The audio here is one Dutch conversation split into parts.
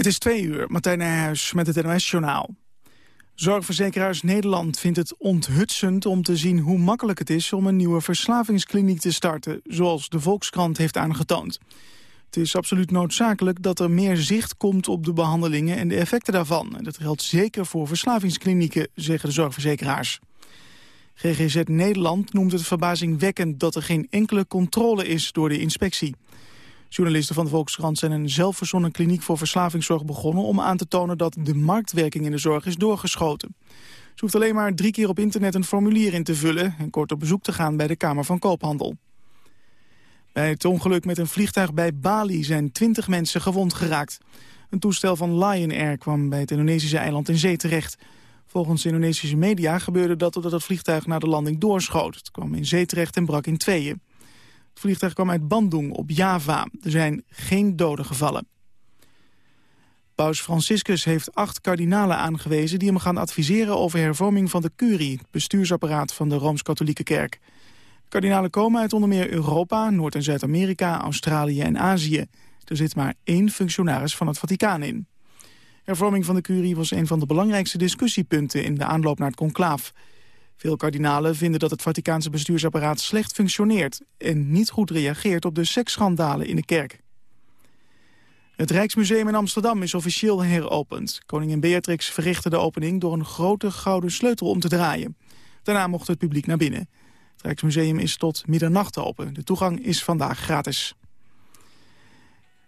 Het is twee uur, Martijn Nijhuis met het NOS-journaal. Zorgverzekeraars Nederland vindt het onthutsend om te zien hoe makkelijk het is om een nieuwe verslavingskliniek te starten, zoals de Volkskrant heeft aangetoond. Het is absoluut noodzakelijk dat er meer zicht komt op de behandelingen en de effecten daarvan. En dat geldt zeker voor verslavingsklinieken, zeggen de zorgverzekeraars. GGZ Nederland noemt het verbazingwekkend dat er geen enkele controle is door de inspectie. Journalisten van de Volkskrant zijn een zelfverzonnen kliniek voor verslavingszorg begonnen... om aan te tonen dat de marktwerking in de zorg is doorgeschoten. Ze hoeft alleen maar drie keer op internet een formulier in te vullen... en kort op bezoek te gaan bij de Kamer van Koophandel. Bij het ongeluk met een vliegtuig bij Bali zijn twintig mensen gewond geraakt. Een toestel van Lion Air kwam bij het Indonesische eiland in zee terecht. Volgens Indonesische media gebeurde dat doordat het vliegtuig naar de landing doorschoot. Het kwam in zee terecht en brak in tweeën. Het vliegtuig kwam uit Bandung op Java. Er zijn geen doden gevallen. Paus Franciscus heeft acht kardinalen aangewezen... die hem gaan adviseren over hervorming van de curie... het bestuursapparaat van de Rooms-Katholieke Kerk. Kardinalen komen uit onder meer Europa, Noord- en Zuid-Amerika... Australië en Azië. Er zit maar één functionaris van het Vaticaan in. Hervorming van de curie was een van de belangrijkste discussiepunten... in de aanloop naar het conclaaf... Veel kardinalen vinden dat het Vaticaanse bestuursapparaat slecht functioneert... en niet goed reageert op de seksschandalen in de kerk. Het Rijksmuseum in Amsterdam is officieel heropend. Koningin Beatrix verrichtte de opening door een grote gouden sleutel om te draaien. Daarna mocht het publiek naar binnen. Het Rijksmuseum is tot middernacht open. De toegang is vandaag gratis.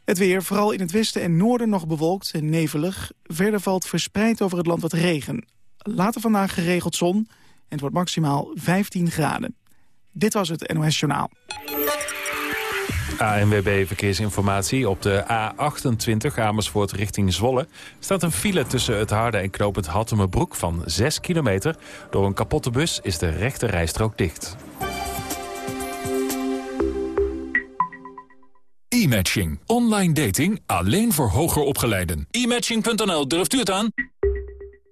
Het weer, vooral in het westen en noorden nog bewolkt en nevelig. Verder valt verspreid over het land wat regen. Later vandaag geregeld zon het wordt maximaal 15 graden. Dit was het NOS Journaal. ANWB Verkeersinformatie. Op de A28 Amersfoort richting Zwolle staat een file tussen het Harde en Knopend Hattemerbroek van 6 kilometer. Door een kapotte bus is de rechte rijstrook dicht. E-matching. Online dating alleen voor hoger opgeleiden. E-matching.nl, durft u het aan?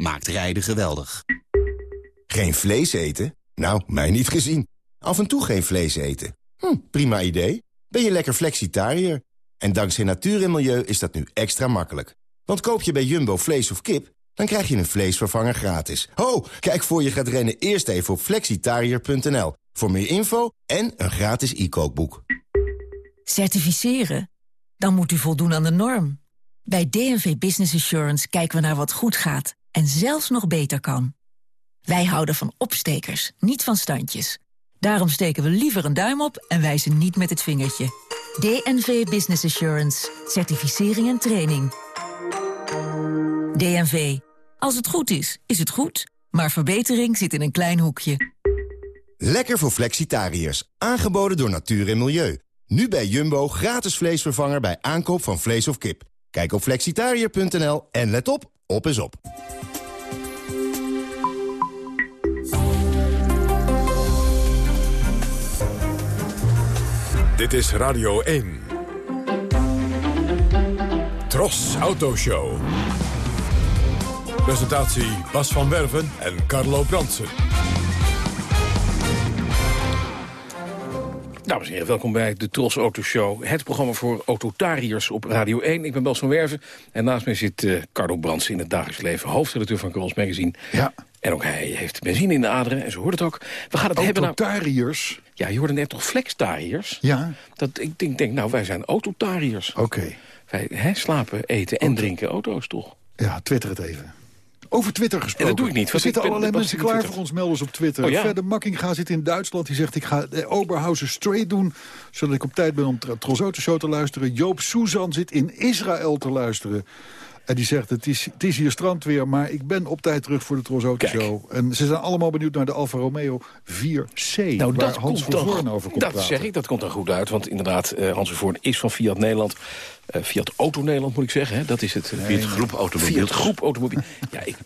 maakt rijden geweldig. Geen vlees eten? Nou, mij niet gezien. Af en toe geen vlees eten. Hm, prima idee. Ben je lekker flexitariër? En dankzij natuur en milieu is dat nu extra makkelijk. Want koop je bij Jumbo vlees of kip, dan krijg je een vleesvervanger gratis. Ho, kijk voor je gaat rennen eerst even op flexitariër.nl. Voor meer info en een gratis e-kookboek. Certificeren? Dan moet u voldoen aan de norm. Bij DNV Business Assurance kijken we naar wat goed gaat en zelfs nog beter kan. Wij houden van opstekers, niet van standjes. Daarom steken we liever een duim op en wijzen niet met het vingertje. DNV Business Assurance. Certificering en training. DNV. Als het goed is, is het goed. Maar verbetering zit in een klein hoekje. Lekker voor flexitariërs. Aangeboden door natuur en milieu. Nu bij Jumbo gratis vleesvervanger bij aankoop van vlees of kip. Kijk op flexitariër.nl en let op, op is op. Dit is Radio 1. Tros Autoshow. Presentatie Bas van Werven en Carlo Bransen. Dames en heren, welkom bij de Tros Auto Show. Het programma voor autotariërs op Radio 1. Ik ben Bas van Werven en naast mij zit uh, Carlo Brands in het dagelijks leven. Hoofdredacteur van Carlos Magazine. Ja. En ook hij heeft benzine in de aderen en zo hoort het ook. We gaan het hebben naar... Autotariërs? Ja, je hoorde net toch flextariërs? Ja. Dat, ik denk, denk nou, wij zijn autotariërs. Oké. Wij hè, slapen, eten en drinken auto's toch? Ja, twitter het even. Over Twitter gesproken. En dat doe ik niet. Er zitten allerlei mensen klaar voor ons melders op Twitter. Oh, ja. Verder Makkinga zit in Duitsland. Die zegt, ik ga de Oberhausen straight doen... zodat ik op tijd ben om Tros Show te luisteren. Joop Suzan zit in Israël te luisteren. En die zegt, het is, het is hier strandweer, maar ik ben op tijd terug voor de Tros Auto Show. En ze zijn allemaal benieuwd naar de Alfa Romeo 4C, nou, waar Hans Vervoorn over komt Dat praten. zeg ik, dat komt er goed uit. Want inderdaad, uh, Hans Vervoorn is van Fiat Nederland. Uh, Fiat Auto Nederland moet ik zeggen, hè? dat is het. Nee, Fiat Groep Automobiel. Fiat Groep Automobiel. ja, ik,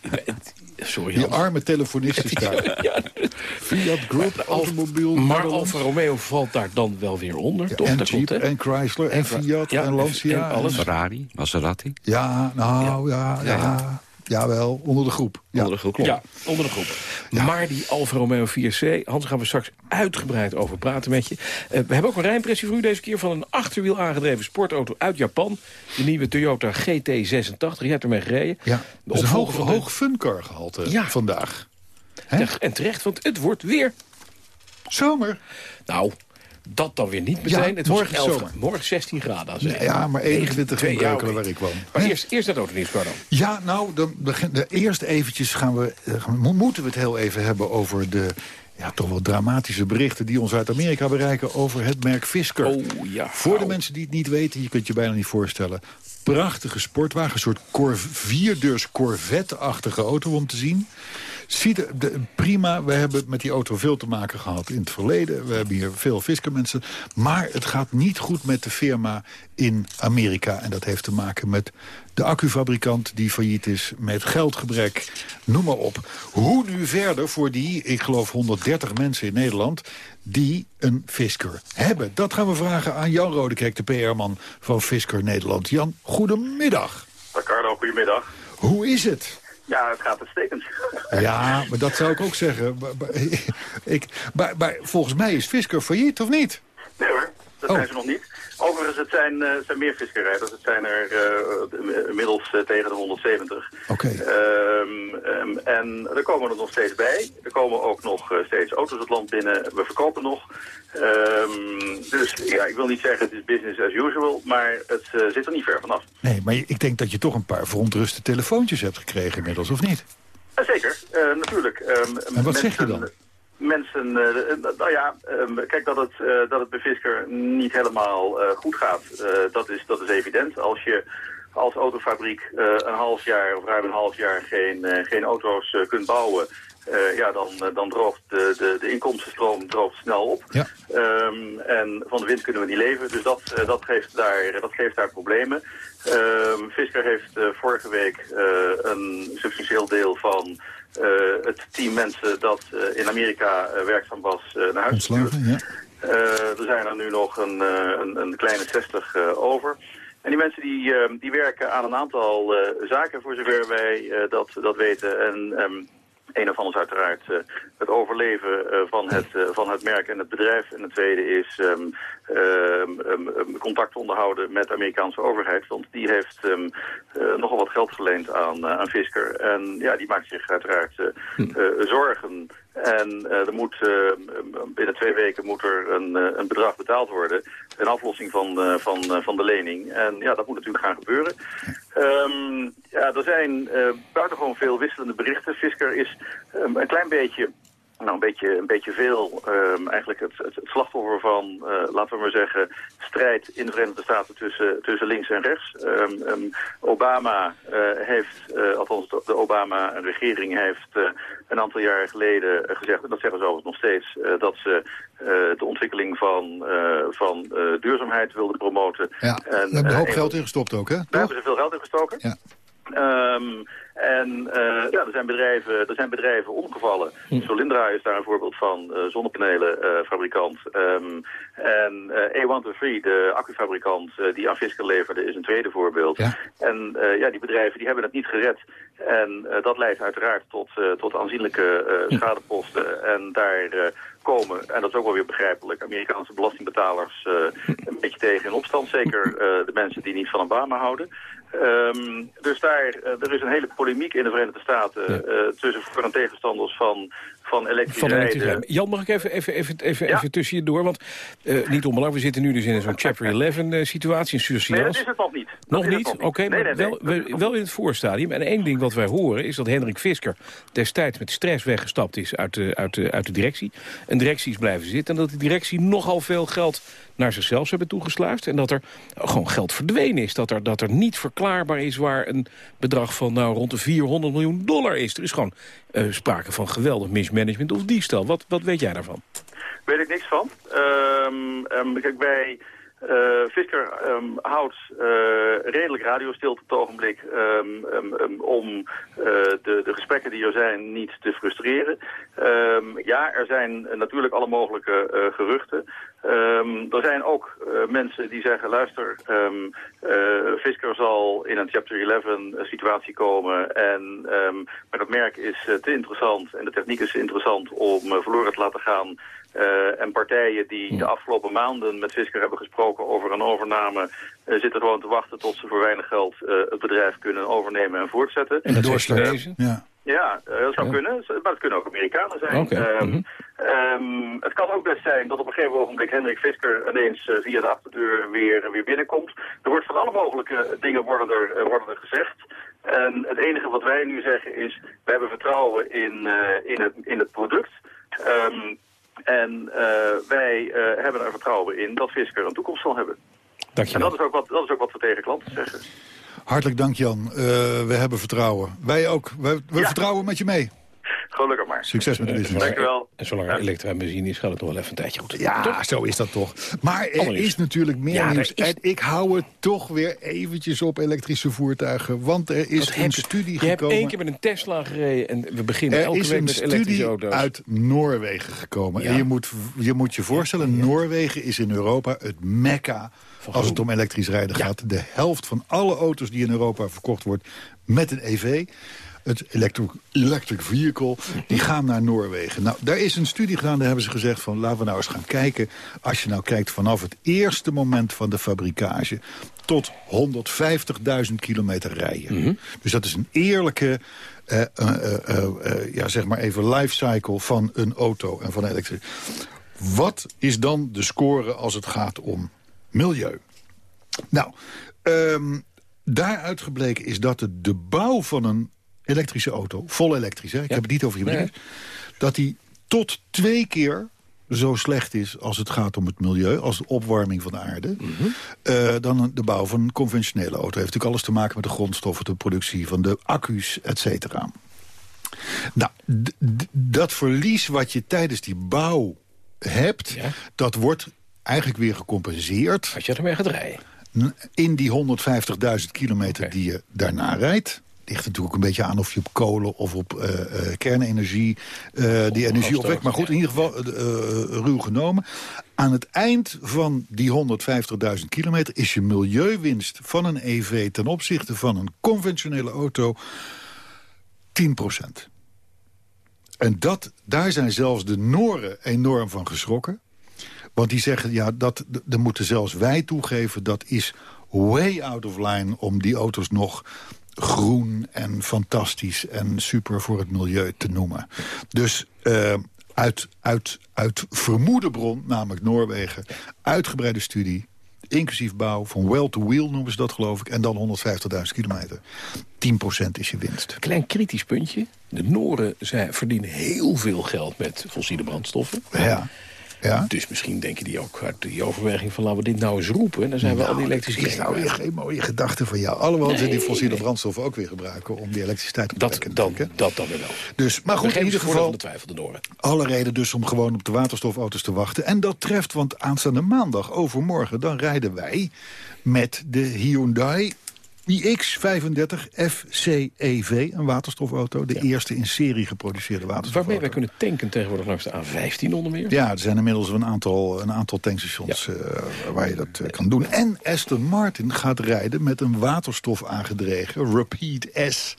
sorry Die arme telefonist is daar. ja, Fiat Group Automobiel. Maar Alfa Romeo valt daar dan wel weer onder, ja, toch? En Jeep, en Chrysler, en Fiat, ja, en Lancia. En alles. Ferrari, Maserati. Ja, nou, ja, ja. Ja. Jawel, onder de groep. Ja. Onder de groep, Ja, onder de groep. Ja. Maar die Alfa Romeo 4C, Hans, gaan we straks uitgebreid over praten met je. Uh, we hebben ook een rijimpressie voor u deze keer van een achterwiel aangedreven sportauto uit Japan. De nieuwe Toyota GT86, je hebt ermee gereden. Ja, de een hoog, hoog funcar gehalte ja. vandaag. He? En terecht, want het wordt weer... Zomer. Nou, dat dan weer niet meteen. Ja, het morgen, 11, zomer. morgen 16 graden. Ja, ja, maar 21 in Breukelen waar ik woon. Maar eerst, eerst dat autonieuws, Carlo. Ja, nou, dan begin, de, eerst eventjes gaan we, uh, moeten we het heel even hebben over de ja, toch wel dramatische berichten die ons uit Amerika bereiken over het merk Fisker. Oh, ja, Voor de mensen die het niet weten, je kunt je bijna niet voorstellen. Prachtige sportwagen, een soort vierdeurs Corvette-achtige auto om te zien. Ziet er de, prima, we hebben met die auto veel te maken gehad in het verleden. We hebben hier veel Fisker-mensen. Maar het gaat niet goed met de firma in Amerika. En dat heeft te maken met de accufabrikant die failliet is, met geldgebrek, noem maar op. Hoe nu verder voor die, ik geloof 130 mensen in Nederland... die een Fisker hebben? Dat gaan we vragen aan Jan Rodekijk, de PR-man van Fisker Nederland. Jan, goedemiddag. Ricardo, goedemiddag. Hoe is het? Ja, het gaat uitstekend. Ja, maar dat zou ik ook zeggen. Ik, maar, maar volgens mij is Fisker failliet, of niet? Nee hoor, dat oh. zijn ze nog niet. Overigens, het zijn, het zijn meer viskerrijders. Het zijn er uh, inmiddels uh, tegen de 170. Oké. Okay. Um, um, en er komen er nog steeds bij. Er komen ook nog steeds auto's het land binnen. We verkopen nog. Um, dus ja, ik wil niet zeggen het is business as usual, maar het zit er niet ver vanaf. Nee, maar ik denk dat je toch een paar verontruste telefoontjes hebt gekregen inmiddels, of niet? zeker, natuurlijk. en wat mensen, zeg je dan? Mensen, uh, nou ja, um, kijk dat het, uh, dat het bij Fisker niet helemaal goed gaat, dat, is, dat is evident. Als je als autofabriek een half jaar of ruim een half jaar geen, geen auto's kunt bouwen, ja, dan, dan droogt de, de, de inkomstenstroom droogt snel op. Ja. Um, en van de wind kunnen we niet leven, dus dat, dat, geeft, daar, dat geeft daar problemen. Um, Fisker heeft vorige week een substantieel deel van het team mensen dat in Amerika werkzaam was naar huis Ontslagen, ja. er zijn er nu nog een, een, een kleine 60 over. En die mensen die, die werken aan een aantal zaken, voor zover wij dat, dat weten. En um, een ervan is uiteraard uh, het overleven uh, van, het, uh, van het merk en het bedrijf. En het tweede is um, um, contact onderhouden met de Amerikaanse overheid. Want die heeft nogal wat geld geleend aan, aan Fisker. En ja, die maakt zich uiteraard zorgen. En er moet, binnen twee weken moet er een, een bedrag betaald worden. Een aflossing van, van, van de lening. En ja, dat moet natuurlijk gaan gebeuren. Um, ja, er zijn buitengewoon veel wisselende berichten. Fisker is um, een klein beetje nou, een beetje, een beetje veel um, eigenlijk het, het, het, slachtoffer van, uh, laten we maar zeggen, strijd in de Verenigde Staten tussen, tussen links en rechts. Um, um, Obama uh, heeft, uh, althans de, de Obama-regering heeft een aantal jaar geleden gezegd, en dat zeggen ze overigens nog steeds, dat ze de ontwikkeling van, van duurzaamheid wilden promoten. Ja, en, daar hebben een hoop geld in gestopt ook, hè? Daar hebben ze veel geld in gestoken. Ja. Um, en uh, ja, er zijn bedrijven, er zijn bedrijven omgevallen. Hm. Solindra is daar een voorbeeld van, uh, zonnepanelenfabrikant. Um, en A123, de accufabrikant die aan Fisker leverde, is een tweede voorbeeld. Ja. En ja, die bedrijven die hebben het niet gered. En dat leidt uiteraard tot, tot aanzienlijke Hm. schadeposten. En daar komen, en dat is ook wel weer begrijpelijk, Amerikaanse belastingbetalers een beetje tegen in opstand. Zeker de mensen die niet van een baan houden. Um, dus daar, uh, er is een hele polemiek in de Verenigde Staten ja. uh, tussen voor- en tegenstanders van, van elektrisch Van elektrisch rijden. rijden. Jan, mag ik even, even, even, even, Ja. even tussen je door? Want uh, niet onbelangrijk, we zitten nu dus in zo'n Chapter 11 uh, situatie in Nee, surseance. dat is het nog niet. Dat Nog niet? Oké, Nee, maar nee, nee, wel, wel in het voorstadium. En één ding wat wij horen is dat Hendrik Fisker destijds met stress weggestapt is uit de, uit de, uit de directie. En directie is blijven zitten. En dat de directie nogal veel geld naar zichzelf hebben toegesluist... en dat er gewoon geld verdwenen is. Dat er, dat er niet verklaarbaar is waar een bedrag van nou, rond de 400 miljoen dollar is. Er is gewoon uh, sprake van geweldig mismanagement of diefstal. Wat, wat weet jij daarvan? Weet ik niks van. Um, um, kijk, bij uh, Fisker um, houdt uh, redelijk radiostilte op het ogenblik om uh, de, de gesprekken die er zijn niet te frustreren. ja, er zijn natuurlijk alle mogelijke geruchten. Er zijn ook mensen die zeggen, luister, Fisker zal in een Chapter 11 situatie komen en maar dat merk is te interessant en de techniek is interessant om verloren te laten gaan uh, en partijen die de afgelopen maanden met Fisker hebben gesproken over een overname... Uh, zitten gewoon te wachten tot ze voor weinig geld uh, het bedrijf kunnen overnemen en voortzetten. En dat Chinezen? Ja. Ja, dat zou kunnen, maar het kunnen ook Amerikanen zijn. Okay. Um, mm um, het kan ook best zijn dat op een gegeven ogenblik Hendrik Fisker ineens via de achterdeur weer, weer binnenkomt. Er wordt van alle mogelijke dingen worden er, worden er gezegd. En het enige wat wij nu zeggen is, we hebben vertrouwen in, in, het, in het product. Um, en uh, wij hebben er vertrouwen in dat Fisker een toekomst zal hebben. Dank je en dat is, ook wat, dat is ook wat we tegen klanten zeggen. Hartelijk dank Jan. Uh, we hebben vertrouwen. Wij ook. We, we ja. vertrouwen met je mee. Gelukkig maar. Succes met de business. Dank je wel. En zolang er elektra en benzine is, gaat het nog wel even een tijdje goed. Ja, toch? zo is dat toch. Maar er is natuurlijk meer ja, nieuws. Is... En ik hou het toch weer eventjes op elektrische voertuigen. Want er is dat een studie je gekomen... Je hebt één keer met een Tesla gereden en we beginnen er elke week met elektrische auto's. Er is een studie uit Noorwegen gekomen. Ja. En je moet, je moet je voorstellen, Noorwegen is in Europa het mekka als het om elektrisch rijden gaat. De helft van alle auto's die in Europa verkocht wordt met een EV het electric, electric vehicle, die gaan naar Noorwegen. Nou, daar is een studie gedaan, daar hebben ze gezegd van... laten we nou eens gaan kijken, als je nou kijkt vanaf het eerste moment van de fabrikage... tot 150.000 kilometer rijden. Mhm. Dus dat is een eerlijke... Uh, uh, uh, ja, zeg maar even lifecycle van een auto en van elektrisch. Wat is dan de score als het gaat om milieu? Nou, um, daaruit gebleken is dat de, de bouw van een elektrische auto, vol elektrisch, hè? ik heb het niet over hybride... Nee. dat die tot twee keer zo slecht is als het gaat om het milieu... als de opwarming van de aarde... Mhm. uh, dan de bouw van een conventionele auto. heeft natuurlijk alles te maken met de grondstoffen... de productie van de accu's, et cetera. Nou, dat verlies wat je tijdens die bouw hebt... Ja. dat wordt eigenlijk weer gecompenseerd... Als je ermee gaat rijden. In die 150.000 kilometer okay. die je daarna rijdt ligt natuurlijk een beetje aan of je op kolen of op uh, uh, kernenergie uh, die energie opwekt. Maar goed, in ieder geval ruw genomen. Aan het eind van die 150.000 kilometer is je milieuwinst van een EV... ten opzichte van een conventionele auto 10% En dat, daar zijn zelfs de Noren enorm van geschrokken. Want die zeggen, ja, dat, dat moeten zelfs wij toegeven... dat is way out of line om die auto's nog groen en fantastisch en super voor het milieu te noemen. Dus uh, uit, uit, uit vermoede bron, namelijk Noorwegen, uitgebreide studie inclusief bouw, van well to wheel noemen ze dat geloof ik... en dan 150.000 kilometer. 10% is je winst. Klein kritisch puntje. De Noren zij verdienen heel veel geld met fossiele brandstoffen. Ja. Ja? Dus misschien denken die ook uit die overweging van laten we dit nou eens roepen. En dan zijn nou, we al die elektrische is nou weer geen mooie gedachte van jou. Alhoewel nee, ze die fossiele nee. brandstoffen ook weer gebruiken om die elektriciteit op te dat, dan, dat dan weer wel. Dus, maar goed, in ieder geval, de twijfel de alle reden dus om gewoon op de waterstofauto's te wachten. En dat treft, want aanstaande maandag, overmorgen, dan rijden wij met de Hyundai iX35 FCEV, een waterstofauto. De ja. eerste in serie geproduceerde waterstofauto. Waarmee wij kunnen tanken tegenwoordig langs de A15 onder meer? Ja, er zijn inmiddels een aantal, een aantal tankstations ja. uh, waar je dat uh, kan doen. En Aston Martin gaat rijden met een waterstof aangedreven Rapide S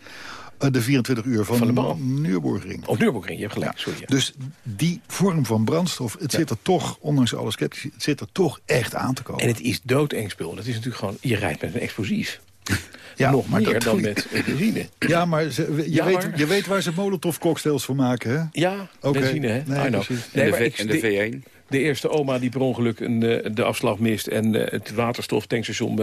de 24 uur van, van de Nürburgring. Of Nürburgring, je hebt gelijk. Sorry, ja. Dus die vorm van brandstof, het ja. zit er toch, ondanks alle sceptisch, het zit er toch echt aan te komen. En het is doodeng spul. Het is natuurlijk gewoon, je rijdt met een explosief. Ja, Nog maar meer dan met benzine. Ja, maar ze, je, ja, weet, maar... je weet waar ze molotov cocktails voor maken, hè? Ja, okay. benzine, hè? Nee, I know. Nee, en, de, v, en de V1? De eerste oma die per ongeluk een, eh, de afslag mist... en eh, het waterstoftankstation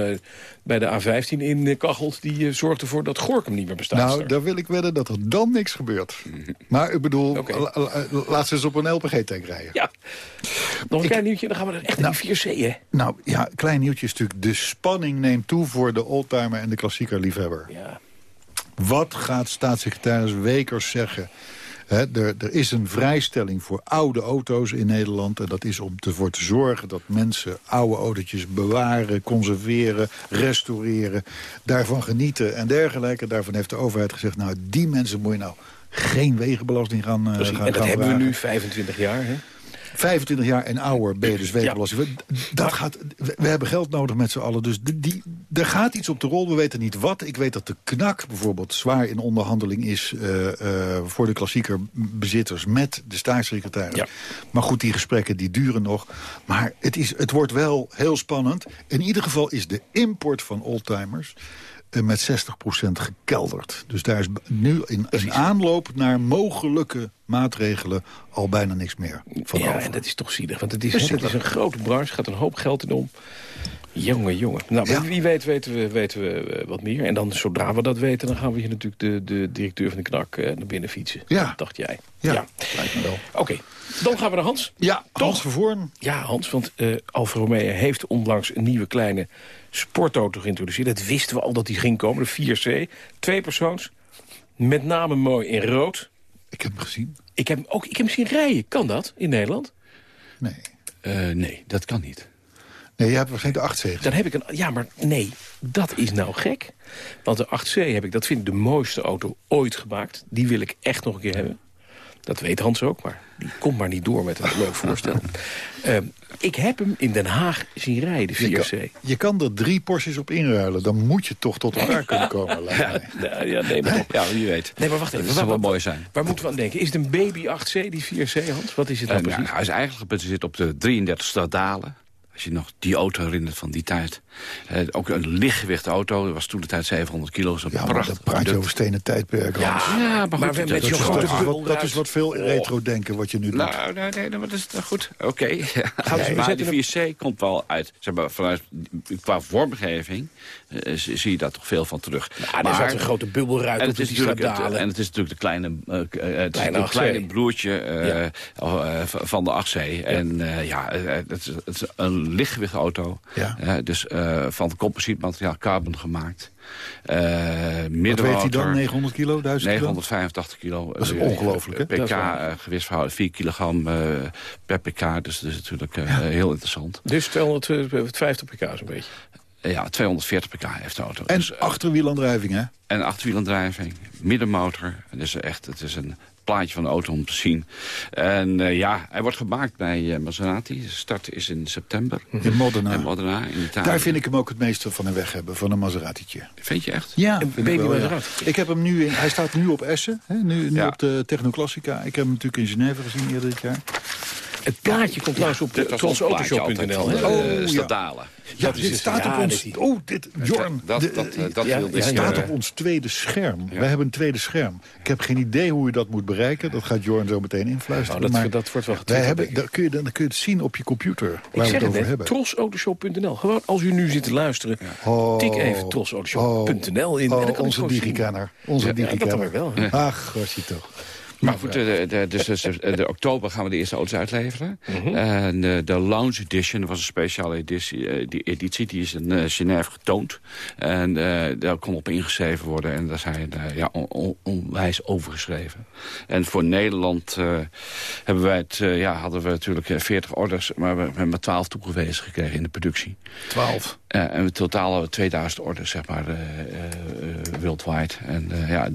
bij, de A15 inkachelt... die eh, zorgt ervoor dat Gorkum niet meer bestaat. Nou, daar wil ik wedden dat er dan niks gebeurt. Maar ik bedoel, la- la- laat ze eens op een LPG-tank rijden. Ja. Nog een klein nieuwtje, dan gaan we er echt naar die 4C, hè? Nou ja, klein nieuwtje is natuurlijk... de spanning neemt toe voor de oldtimer en de klassieker liefhebber. Ja. Wat gaat staatssecretaris Wekers zeggen? Er, er is een vrijstelling voor oude auto's in Nederland. En dat is om ervoor te zorgen dat mensen oude autootjes bewaren, conserveren, restaureren. Daarvan genieten en dergelijke. Daarvan heeft de overheid gezegd, nou die mensen moet je nou geen wegenbelasting gaan, Precies. gaan En dat gaan hebben we nu 25 jaar, hè? 25 jaar en ouder ben je dus wegenbelasting. Dat gaat, we, hebben geld nodig met z'n allen. Dus die, die, er gaat iets op de rol. We weten niet wat. Ik weet dat de knak bijvoorbeeld zwaar in onderhandeling is... eh, eh, voor de klassieker bezitters met de staatssecretaris. Maar goed, die gesprekken die duren nog. Maar het, is, het wordt wel heel spannend. In ieder geval is de import van oldtimers met 60% gekelderd. Dus daar is nu in, in aanloop naar mogelijke maatregelen al bijna niks meer van ja, over. en dat is toch zielig. Want het is, het is een grote branche, gaat een hoop geld in om. Jongen, jongen. Nou, Ja. wie weet weten we, weten we eh, wat meer. En dan, zodra we dat weten, dan gaan we hier natuurlijk de, de directeur van de KNAK eh, naar binnen fietsen. Ja. Dat dacht jij. Ja, lijkt me wel. Oké, dan gaan we naar Hans. Ja, Hans Vervoorn. Ja, Hans, want eh Alfa Romeo heeft onlangs een nieuwe kleine sportauto geïntroduceerd. Dat wisten we al dat die ging komen, de 4C. Twee persoons, met name mooi in rood. Ik heb hem gezien. Ik heb, hem ook, ik heb hem zien rijden. Kan dat in Nederland? Nee. Eh, nee, dat kan niet. Nee, je hebt waarschijnlijk de achtzegen. Dan heb ik een... Ja, maar nee, dat is nou gek. Want de 8C heb ik, dat vind ik de mooiste auto ooit gemaakt. Die wil ik echt nog een keer hebben. Dat weet Hans ook, maar die komt maar niet door met een leuk voorstel. Ehm, ik heb hem in Den Haag zien rijden, Je 4C. kan, je kan er drie Porsches op inruilen. Dan moet je toch tot elkaar kunnen komen. lijkt mij. Nou, ja, nee, maar, Ja, wie weet. nee, maar wacht even. Dat zou Waar- wel mooi zijn. Waar moeten we aan denken? Is het een baby 8C, die 4C, Hans? Wat is het nou precies? hij is eigenlijk gebaseerd op de 33 dalen. Als je nog die auto herinnert van die tijd. Eh, ook een lichtgewicht auto. Dat was toen de tijd 700 kilo. Zo'n Ja, maar dan prachtig praat je over stenen tijdperk. Ja. Ja, maar, goed, maar we- dat- dat, is, grote dat, wat, dat is wat veel retro-denken wat je nu doet. Nou, nee, nee, maar dat is goed. Oké. we maar zetten die 4C komt wel uit. Zeg maar, vanuit, qua vormgeving eh, zie je daar toch veel van terug. Ah, er zat een grote bubbelruit en op, het, is die het, dalen. en het is natuurlijk de kleine, eh, eh, het is Kleine het kleine 8C. broertje Ja. oh, van de 8C. En eh, ja, het is, het is een lichtgewicht auto. Ja. Eh, dus eh, van composietmateriaal carbon gemaakt. Eh Wat weegt hij dan? 900 kilo? 1000 kilo? 985 kilo. Dat is ongelooflijk, hè? PK, Dat is waar. gewichtsverhouding 4 kilogram per pk. Dus dat is natuurlijk eh, heel interessant. Dus 250 pk zo'n beetje. Ja, 240 pk heeft de auto. En Dus, eh, achterwielaandrijving, hè? en achterwielendrijving, middenmotor. Dus echt, het is een plaatje van de auto om te zien. En eh, ja, hij wordt gemaakt bij eh, Maserati. De start is in september. In Modena. En Modena in Italië. Daar vind ik hem ook het meeste van een weg hebben, van een Maserati'tje. Vind je echt? Ja, ik baby wel, ja. Maserati. Ik heb hem nu in, hij staat nu op Essen, hè, nu, nu Ja. op de Technoclassica. Ik heb hem natuurlijk in Genève gezien eerder dit jaar. Het plaatje komt trouwens op de de, Oh, eh, ja. Ja, Dat dit het. staat Ja, op ons... dit Oh, dit, Jorn. Dat, de- dat, eh, dat ja, wilde ja, ja. staat eh, op ons tweede scherm. Ja. Wij hebben een tweede scherm. Ik heb geen idee hoe je dat moet bereiken. Dat gaat Jorn zo meteen influisteren. Oh, dat- maar dat wordt wel wij getwitterd, hebben, dan, kun je, dan kun je het zien op je computer waar Ik we zeg het over net, hebben. trosautoshow.nl. Gewoon als u nu zit te luisteren, Oh, tik even trosautoshow.nl in. Oh, en dan kan onze digicanner. Onze Ja, dat digicanner. weer wel. Ach, was je toch. Maar goed, de, de, dus, dus, eh, de oktober gaan we de eerste auto's uitleveren. Mhm. En de, de Lounge Edition dat was een speciale editie. eh, Die editie die is in eh, Genève getoond. En eh, daar kon op ingeschreven worden. En daar zijn eh, ja, on- on- onwijs overgeschreven. En voor Nederland eh, hebben wij het, eh, ja, hadden we natuurlijk eh, 40 orders. Maar we hebben maar 12 toegewezen gekregen in de productie. 12. Eh, en in totaal hebben we 2000 orders, zeg maar, eh, eh, eh, worldwide. En ja,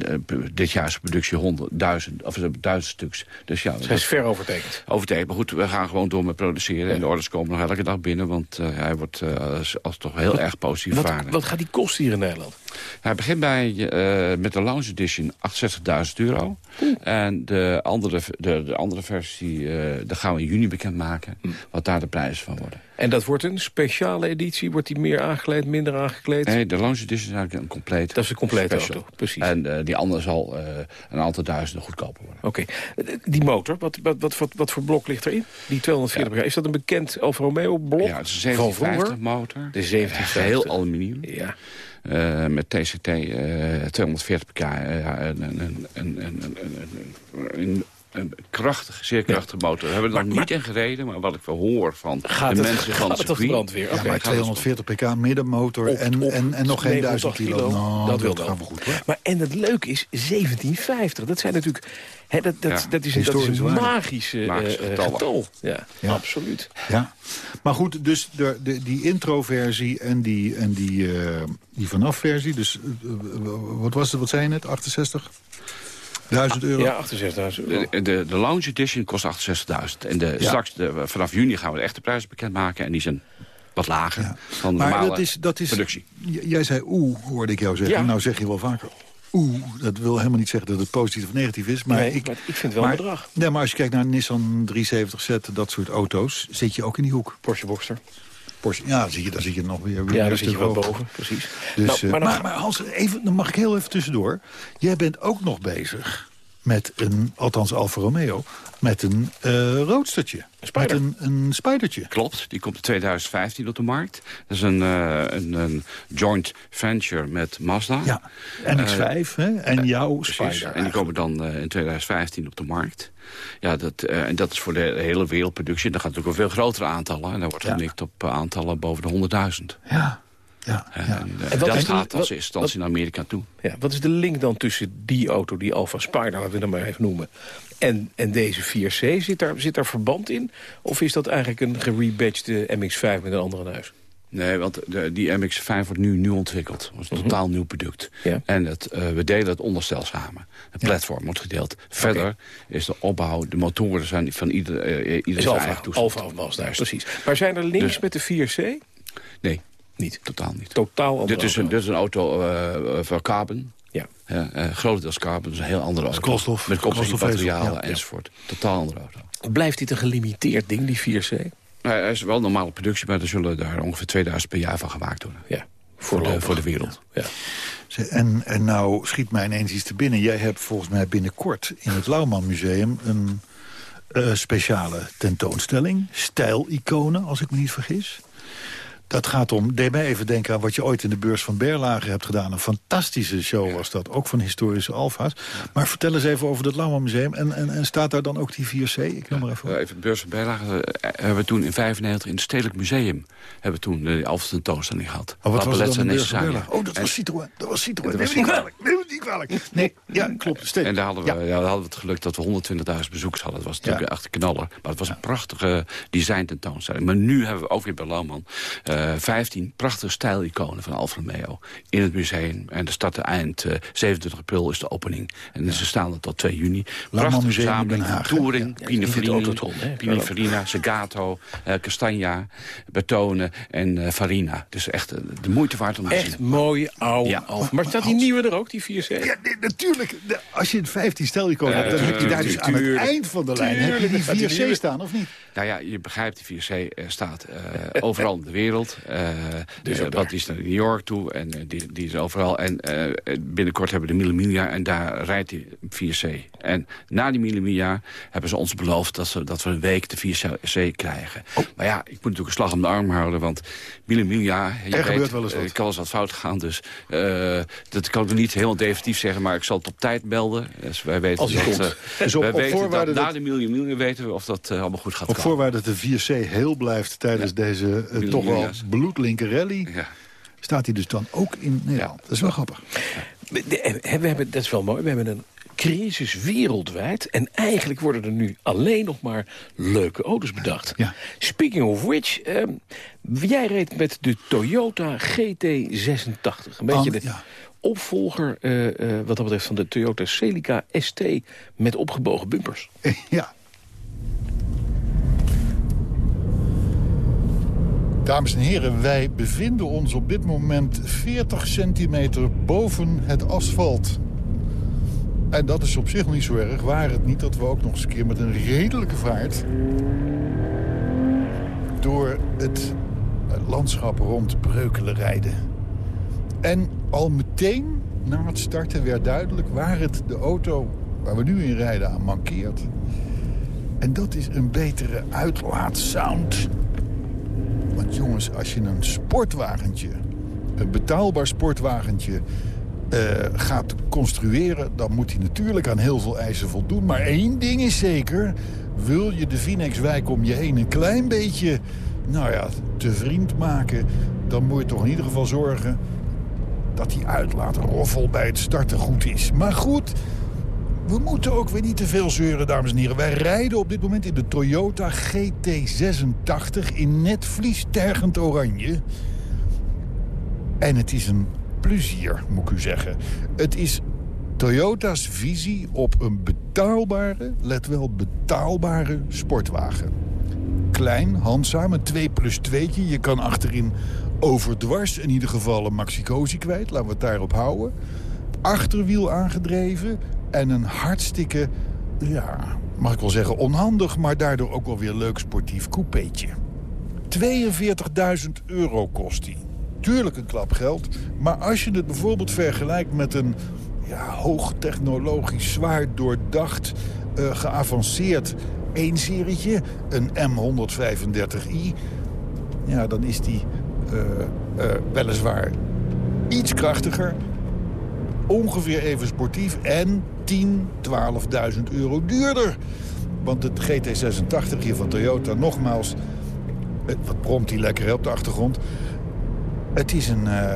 dit jaar is de productie 100.000, of ze 1000 stuks. Dus ja, Hij is ver overtekend. overtekend. Maar goed, we gaan gewoon door met produceren. En de orders komen nog elke dag binnen, want hij wordt als, als toch heel erg positief Wat, varen. wat gaat die kosten hier in Nederland? Hij begint bij, eh, met de Lounge Edition 68.000 euro. En de andere, de, de andere versie, uh, daar gaan we in juni bekendmaken... Mm. wat daar de prijzen van worden. En dat wordt een speciale editie? Wordt die meer aangekleed, minder aangekleed? Nee, de Lounge Edition is eigenlijk een compleet Dat is een complete auto, precies. En uh, die andere zal een aantal duizenden goedkoper worden. Oké. Die motor, wat, wat, wat, wat, wat voor blok ligt erin? Die 240 ja. Is dat een bekend Alfa Romeo blok? Ja, het is een 1750 motor. De 1750. Heel aluminium. Ja. Uh, met TCT uh, 240 pk. Uh, een, een, een, een, een krachtige, zeer krachtige ja. motor. We hebben er nog niet in gereden, maar wat ik wel hoor van gaat de het, mensen van het circuit... brandweer? Ja, maar 240 pk middenmotor op, en, op, en, en nog geen 1000 kilo. kilo. Nou, dat wil dat gaan we goed hoor. Maar en het leuke is, 1750, dat zijn natuurlijk... He, dat, dat, ja. dat, is, dat is een magische, magische uh, getal. Ja, ja, absoluut. Ja. Maar goed, dus de, de, die introversie en die, en die, uh, die vanaf-versie... dus uh, wat was het, wat zei je net, 68? 1000 euro? Ja, 68.000 euro. De, de, de Lounge Edition kost 68.000. En de, ja. straks, de, vanaf juni gaan we de echte prijzen bekendmaken. En die zijn wat lager ja. dan maar normale dat is, dat is, productie. Jij zei oeh, hoorde ik jou zeggen. Ja. Nou zeg je wel vaker oeh. Dat wil helemaal niet zeggen dat het positief of negatief is. Maar, nee, ik, maar ik vind het wel maar, een bedrag. Nee, maar als je kijkt naar een Nissan 370Z, dat soort auto's... zit je ook in die hoek. Porsche Boxster. Porsche, ja, daar zit je, daar zit je nog weer... weer ja, daar zit je wel boven, precies. Dus, nou, uh, maar, maar, maar Hans, even, dan mag ik heel even tussendoor. Jij bent ook nog bezig met een, althans Alfa Romeo... met een uh, roadstertje. Met een, een. Klopt, die komt in 2015 op de markt. Dat is een, uh, een, een joint venture met Mazda. Ja, MX-5 uh, hè? en jouw precies. Spider. En die komen dan in 2015 op de markt. Ja, dat, en dat is voor de hele wereldproductie. Dan gaat natuurlijk wel veel grotere aantallen. En daar wordt gemikt ja. op aantallen boven de 100.000. Ja. Ja, en, ja. en, en dat gaat als instantie naar Amerika toe. Ja, wat is de link dan tussen die auto, die Alfa Spider, laten we dat maar even noemen... En, en deze 4C, zit daar, zit daar verband in? Of is dat eigenlijk een gerebadgede MX-5 met een andere huis? Nee, want de, die MX-5 wordt nu, nu ontwikkeld. Dat is een totaal mm -hmm. nieuw product. Ja. En het, uh, we delen het onderstel samen. Het ja. platform wordt gedeeld. Verder okay. is de opbouw, de motoren zijn van ieder, uh, ieder zijn eigen toestand. Alfa of Mazda, precies. Maar zijn er links dus, met de 4C? Nee. Niet? Totaal niet. Totaal dit is, een, dit is een auto uh, voor carbon. Ja. Ja, uh, grotendeels carbon, dus een heel andere auto. Koolstof, met koolstofmaterialen ja, enzovoort. Totaal andere auto. Blijft dit een gelimiteerd ding, die 4C? Nou, hij is wel normale productie, maar er zullen daar ongeveer 2000 per jaar van gemaakt worden. Ja. Voor, de, voor de wereld. Ja. En, en nou schiet mij ineens iets te binnen. Jij hebt volgens mij binnenkort in het Lauwman Museum... een uh, speciale tentoonstelling. Stijliconen, als ik me niet vergis. Dat gaat om, deed mij even denken aan wat je ooit in de beurs van Berlage hebt gedaan. Een fantastische show was dat, ook van historische alfa's. Maar vertel eens even over dat Lauwman Museum. En, en, en staat daar dan ook die 4C? Ik noem maar even. Ja, even de beurs van Berlage uh, hebben we toen in 95 in het Stedelijk Museum... hebben we toen de Alfa tentoonstelling gehad. Oh, wat was het dan de beurs van Berlage? Oh, dat was Citroën. Dat was Citroën. Neem me niet kwalijk. Neem niet kwalijk. Nee, ja, klopt. En daar hadden, we, ja. Ja, daar hadden we het geluk dat we 120.000 bezoekers hadden. Dat was natuurlijk ja. echt een knaller. Maar het was een prachtige design tentoonstelling. Maar nu hebben we ook weer bij Lauwman... Uh, 15 prachtige stijliconen van Alfa Romeo in het museum. En de start eind uh, 27 april is de opening. En ja. ze staan er tot 2 juni. Prachtige verzameling van Touring, ja. Pininfarina, Pininfarina, Segato, uh, Castagna, Bertone en uh, Farina. Dus echt uh, de moeite waard om te echt zien. Echt mooi oude ja. Alfa. Maar staat die nieuwe er ook, die 4C? Ja, nee, natuurlijk. De, als je een 15 stijliconen hebt, dan heb je daar dus aan het eind van de lijn heb je die 4C staan, of niet? Nou ja, je begrijpt, die 4C staat overal in de wereld. Dus uh, wat is naar New York toe en uh, die, die is overal. En uh, binnenkort hebben we de Millimilia en daar rijdt die 4C. En na die Millimilia hebben ze ons beloofd dat, ze, dat we een week de 4C krijgen. Oh. Maar ja, ik moet natuurlijk een slag om de arm houden, want Millimilia... Je er weet, wel eens wat. kan eens wat fout gaan, dus dat kan ik niet helemaal definitief zeggen, maar ik zal het op tijd melden. Dus wij weten Als je dat, komt. Dus op, wij op weten dat, na de Millimilia weten we of dat allemaal goed gaat Op komen. voorwaarde dat de 4C heel blijft tijdens ja. deze toch wel bloedlinke rally... Ja. staat hij dus dan ook in Nederland. Ja. Dat is wel grappig. We, we hebben, dat is wel mooi. We hebben een crisis wereldwijd. En eigenlijk worden er nu alleen nog maar leuke auto's bedacht. Ja. Speaking of which, um, jij reed met de Toyota GT86. Een beetje An, de ja. opvolger uh, uh, wat dat betreft van de Toyota Celica ST met opgebogen bumpers. Ja, Dames en heren, wij bevinden ons op dit moment 40 centimeter boven het asfalt. En dat is op zich niet zo erg. Waar het niet dat we ook nog eens een keer met een redelijke vaart... door het landschap rond Breukelen rijden. En al meteen na het starten werd duidelijk waar het de auto waar we nu in rijden aan mankeert. En dat is een betere uitlaatsound. Als je een sportwagentje, een betaalbaar sportwagentje... Uh, gaat construeren, dan moet hij natuurlijk aan heel veel eisen voldoen. Maar één ding is zeker, wil je de Vinex-wijk om je heen een klein beetje nou ja, te vriend maken... dan moet je toch in ieder geval zorgen dat die uitlaatroffel bij het starten goed is. Maar goed, we moeten ook weer niet te veel zeuren, dames en heren. Wij rijden op dit moment in de Toyota GT86 in net vliestergend oranje. En het is een plezier, moet ik u zeggen. Het is Toyota's visie op een betaalbare, let wel betaalbare sportwagen. Klein, handzaam, een 2 plus 2. Je kan achterin overdwars in ieder geval een maxicosi kwijt. Laten we het daarop houden. Achterwiel aangedreven en een hartstikke, ja, mag ik wel zeggen onhandig... maar daardoor ook wel weer leuk sportief coupeetje. 42.000 euro kost die. Tuurlijk een klap geld, maar als je het bijvoorbeeld vergelijkt met een ja, hoogtechnologisch, zwaar doordacht, uh, geavanceerd serietje, een M135i... ja, dan is die uh, uh, weliswaar iets krachtiger, ongeveer even sportief en 10, 12.000 euro duurder. Want het GT86 hier van Toyota, nogmaals, het, wat bromt die lekker op de achtergrond. Het is een, uh,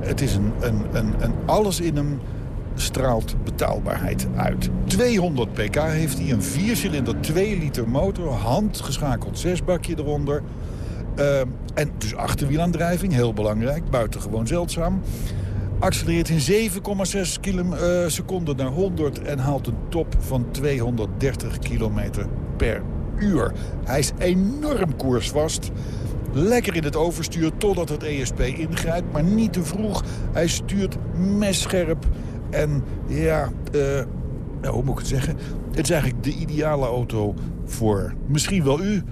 het is een, een, een, een alles in hem straalt betaalbaarheid uit. 200 pk heeft hij, een viercilinder 2 liter motor, handgeschakeld zesbakje eronder. Uh, en dus achterwielaandrijving, heel belangrijk, buitengewoon zeldzaam. Accelereert in 7,6 uh, seconden naar 100 en haalt een top van 230 km per uur. Hij is enorm koersvast. Lekker in het overstuur totdat het ESP ingrijpt, maar niet te vroeg. Hij stuurt messcherp. En ja, uh, nou, hoe moet ik het zeggen? Het is eigenlijk de ideale auto voor misschien wel u,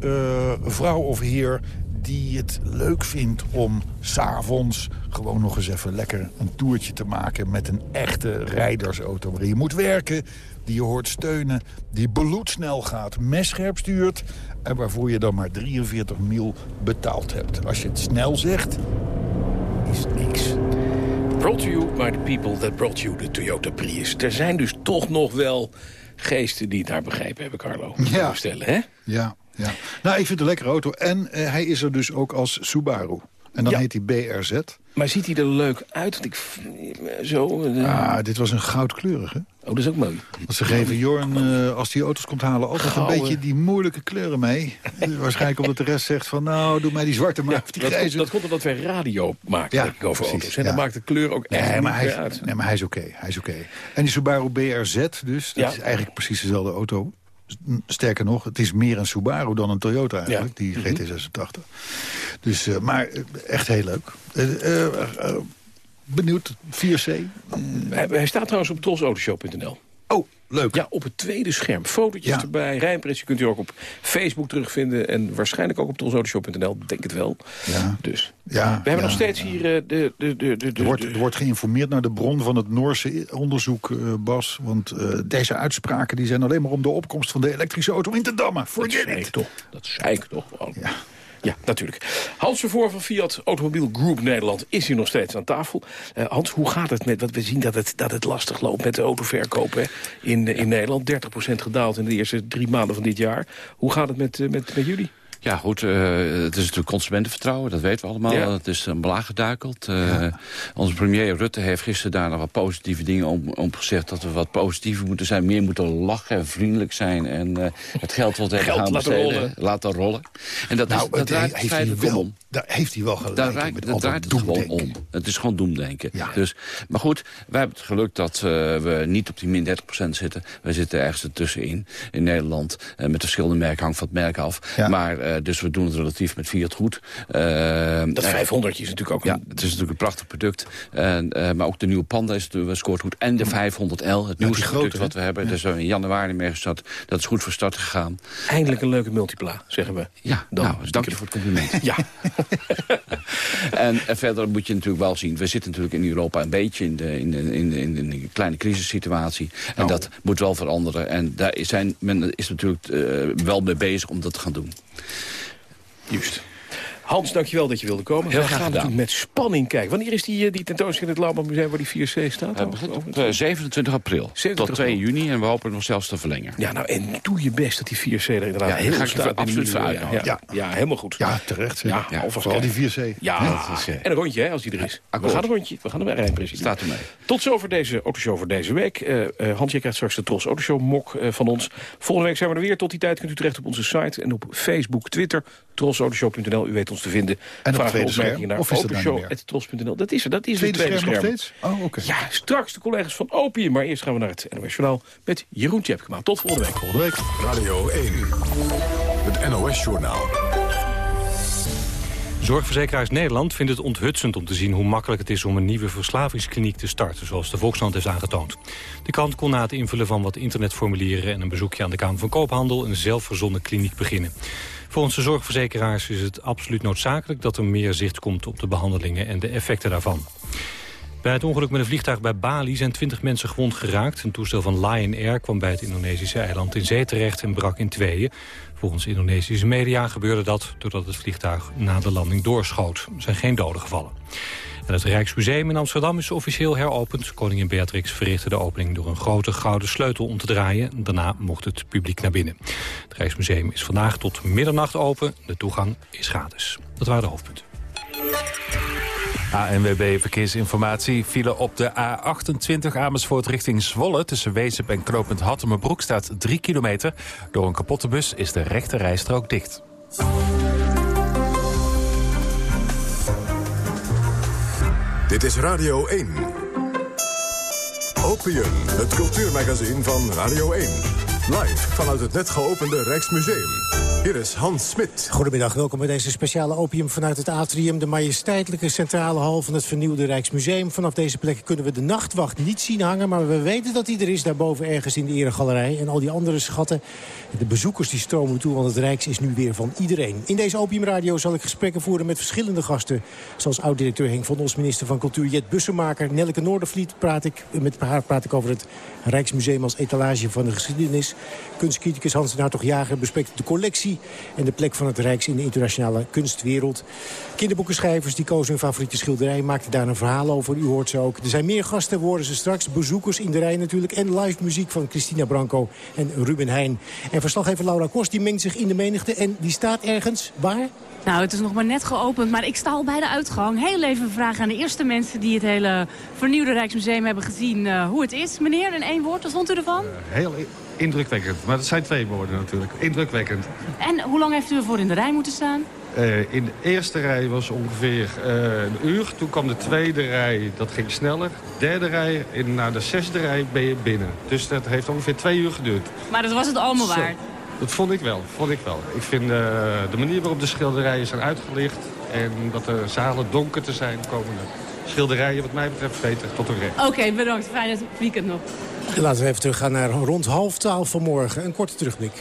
uh, vrouw of heer die het leuk vindt om s'avonds gewoon nog eens even lekker een toertje te maken... met een echte rijdersauto waarin je moet werken, die je hoort steunen... die bloedsnel gaat, messcherp stuurt... en waarvoor je dan maar 43 mil betaald hebt. Als je het snel zegt, is het niks. Brought to you by the people that brought you the Toyota Prius. Er zijn dus toch nog wel geesten die het daar begrepen hebben, Carlo. Ja. Stellen, hè? Ja, ja. Nou, ik vind het een lekkere auto. En uh, hij is er dus ook als Subaru. En dan heet hij BRZ. Maar ziet hij er leuk uit? Want ik, zo, uh... Ah, dit was een goudkleurige. Oh, dat is ook mooi. Want ze geven Jorn, uh, als hij auto's komt halen, altijd Gouden. een beetje die moeilijke kleuren mee. Waarschijnlijk omdat de rest zegt van, nou, doe mij die zwarte maar. Ja, die dat, komt, dat komt omdat wij radio maken ja, over precies, auto's. En ja. dan maakt de kleur ook echt nee, maar hij, uit. Nee, maar hij is oké. Okay, hij is oké. Okay. En die Subaru BRZ dus, dat is eigenlijk precies dezelfde auto. Sterker nog, het is meer een Subaru dan een Toyota eigenlijk, die mhm. GT86. Dus, uh, maar echt heel leuk. Uh, uh, benieuwd, 4C. Hij, hij, staat trouwens op trosautoshow.nl. Oh, leuk. Ja, op het tweede scherm. Fotootjes ja. erbij, rijimpressie kunt u ook op Facebook terugvinden... en waarschijnlijk ook op trosautoshow.nl, denk het wel. Ja. Dus ja, we hebben nog steeds hier de, de, de, de, er, wordt, er wordt geïnformeerd naar de bron van het Noorse onderzoek, uh, Bas. Want uh, deze uitspraken die zijn alleen maar om de opkomst van de elektrische auto in te dammen. Forget dat it. Toch, dat zei ik toch wel. Ja. Ja, natuurlijk. Hans Vervoor van Fiat Automobiel Group Nederland is hier nog steeds aan tafel. Uh, Hans, hoe gaat het met, wat we zien dat het, dat het lastig loopt met de autoverkoop hè, in, in Nederland. 30% gedaald in de eerste drie maanden van dit jaar. Hoe gaat het met, met, met jullie? Ja, goed, uh, het is natuurlijk consumentenvertrouwen, dat weten we allemaal. Het is een belaag geduikeld. Uh, Onze premier Rutte heeft gisteren daar nog wat positieve dingen om, om gezegd... dat we wat positiever moeten zijn, meer moeten lachen en vriendelijk zijn... en uh, het geld wat we hebben gaan besteden, rollen. laten rollen. En dat, nou, is, dat draait heeft wel, om. Daar heeft hij wel gelijk daar, met dat draait het gewoon om. Het is gewoon doemdenken. Ja. Dus, maar goed, wij hebben het geluk dat we niet op die min 30% zitten. We zitten ergens ertussenin in Nederland. met verschillende merken, hangt van het merk af. Maar uh, dus we doen het relatief met Fiat goed. Uh, dat 500 is natuurlijk ook... Ja, het is natuurlijk een prachtig product. maar ook de nieuwe Panda is, scoort goed. En de 500L, het nieuwste ja, product wat we hebben. Ja. Daar zijn we in januari mee gestart. Dat is goed voor start gegaan. Eindelijk een leuke multipla, zeggen we. Ja, Dan. nou, dank je voor het compliment. ja. en, en, verder moet je natuurlijk wel zien... we zitten natuurlijk in Europa een beetje in de, in de, in de, in de kleine crisissituatie. En oh. dat moet wel veranderen. En daar zijn, men is natuurlijk uh, wel mee bezig om dat te gaan doen. Juist. Hans, dankjewel dat je wilde komen. Heel We gaan natuurlijk met spanning kijken. Wanneer is die, eh, die tentoonstelling in het Landbouwmuseum waar die 4C staat? Het begint op 27 april 27 tot 2 juni en we hopen nog zelfs te verlengen. Ja, nou, en doe je best dat die 4C er inderdaad ja, heel ga staat. absoluut voor ja, ja, ja, helemaal goed. Ja, terecht. Ja, ja, vooral die 4C. Ja, uh, en een rondje hè, als die er is. we gaan een rondje. We gaan er rijden, precies. Staat er mee. Tot zover deze autoshow voor deze week. Uh, uh, Hans, je krijgt straks de Tros Autoshow mok uh, van ons. Volgende week zijn we er weer. Tot die tijd kunt u terecht op onze site en op Facebook, Twitter, trosautoshow.nl. U weet ons te vinden. En vragen of opmerkingen naar autoshow.tros.nl. Dat is er, dat is tweede het tweede scherm. Nog steeds? Oh, oké. Ja, straks de collega's van Opium. Maar eerst gaan we naar het NOS Journaal met Jeroen Tjepkema. Tot volgende week. Volgende week. Radio 1. Het NOS Journaal. Zorgverzekeraars Nederland vindt het onthutsend om te zien hoe makkelijk het is om een nieuwe verslavingskliniek te starten, zoals de Volkskrant heeft aangetoond. De krant kon na het invullen van wat internetformulieren en een bezoekje aan de Kamer van Koophandel een zelfverzonnen kliniek beginnen. Volgens de zorgverzekeraars is het absoluut noodzakelijk dat er meer zicht komt op de behandelingen en de effecten daarvan. Bij het ongeluk met een vliegtuig bij Bali zijn 20 mensen gewond geraakt. Een toestel van Lion Air kwam bij het Indonesische eiland in zee terecht en brak in tweeën. Volgens Indonesische media gebeurde dat doordat het vliegtuig na de landing doorschoot. Er zijn geen doden gevallen. En het Rijksmuseum in Amsterdam is officieel heropend. Koningin Beatrix verrichtte de opening door een grote gouden sleutel om te draaien. Daarna mocht het publiek naar binnen. Het Rijksmuseum is vandaag tot middernacht open. De toegang is gratis. Dat waren de hoofdpunten. ANWB Verkeersinformatie vielen op de A28 Amersfoort richting Zwolle... tussen Wezep en knooppunt Hattemerbroek staat 3 kilometer. Door een kapotte bus is de rechte rijstrook dicht. Dit is Radio 1. Opium, het cultuurmagazin van Radio 1. Live vanuit het net geopende Rijksmuseum. Hier is Hans Smit. Goedemiddag, welkom bij deze speciale opium vanuit het atrium... de majesteitelijke centrale hal van het vernieuwde Rijksmuseum. Vanaf deze plek kunnen we de nachtwacht niet zien hangen... maar we weten dat hij er is daarboven ergens in de eregalerij. En al die andere schatten, de bezoekers die stromen toe... want het Rijks is nu weer van iedereen. In deze opiumradio zal ik gesprekken voeren met verschillende gasten... zoals oud-directeur Henk van Os, minister van Cultuur Jet Bussemaker... Nelke Noordervliet, praat ik, met haar praat ik over het Rijksmuseum als etalage van de geschiedenis. Kunstcriticus Hans Naartog Jager bespreekt de collectie... en de plek van het Rijks in de internationale kunstwereld. Kinderboekenschrijvers die kozen hun favoriete schilderij... maakten daar een verhaal over, u hoort ze ook. Er zijn meer gasten, worden ze straks. Bezoekers in de rij natuurlijk. En live muziek van Christina Branco en Ruben Heijn. En verslaggever Laura Kors die mengt zich in de menigte... en die staat ergens, waar? Nou, het is nog maar net geopend, maar ik sta al bij de uitgang. Heel even vragen aan de eerste mensen die het hele vernieuwde Rijksmuseum hebben gezien... Uh, hoe het is. Meneer, in één woord, wat vond u ervan? Uh, heel indrukwekkend, maar dat zijn twee woorden natuurlijk. Indrukwekkend. En hoe lang heeft u ervoor in de rij moeten staan? Uh, in de eerste rij was ongeveer een uur. Toen kwam de tweede rij, dat ging sneller. Derde rij, en na de zesde rij ben je binnen. Dus dat heeft ongeveer twee uur geduurd. Maar dat was het allemaal waard? Dat vond ik wel, vond ik wel. Ik vind uh, de manier waarop de schilderijen zijn uitgelicht... en dat de zalen donker te zijn, komen de schilderijen wat mij betreft beter tot een recht. Oké, bedankt. Fijne weekend nog. Laten we even teruggaan naar rond half twaalf vanmorgen. Een korte terugblik.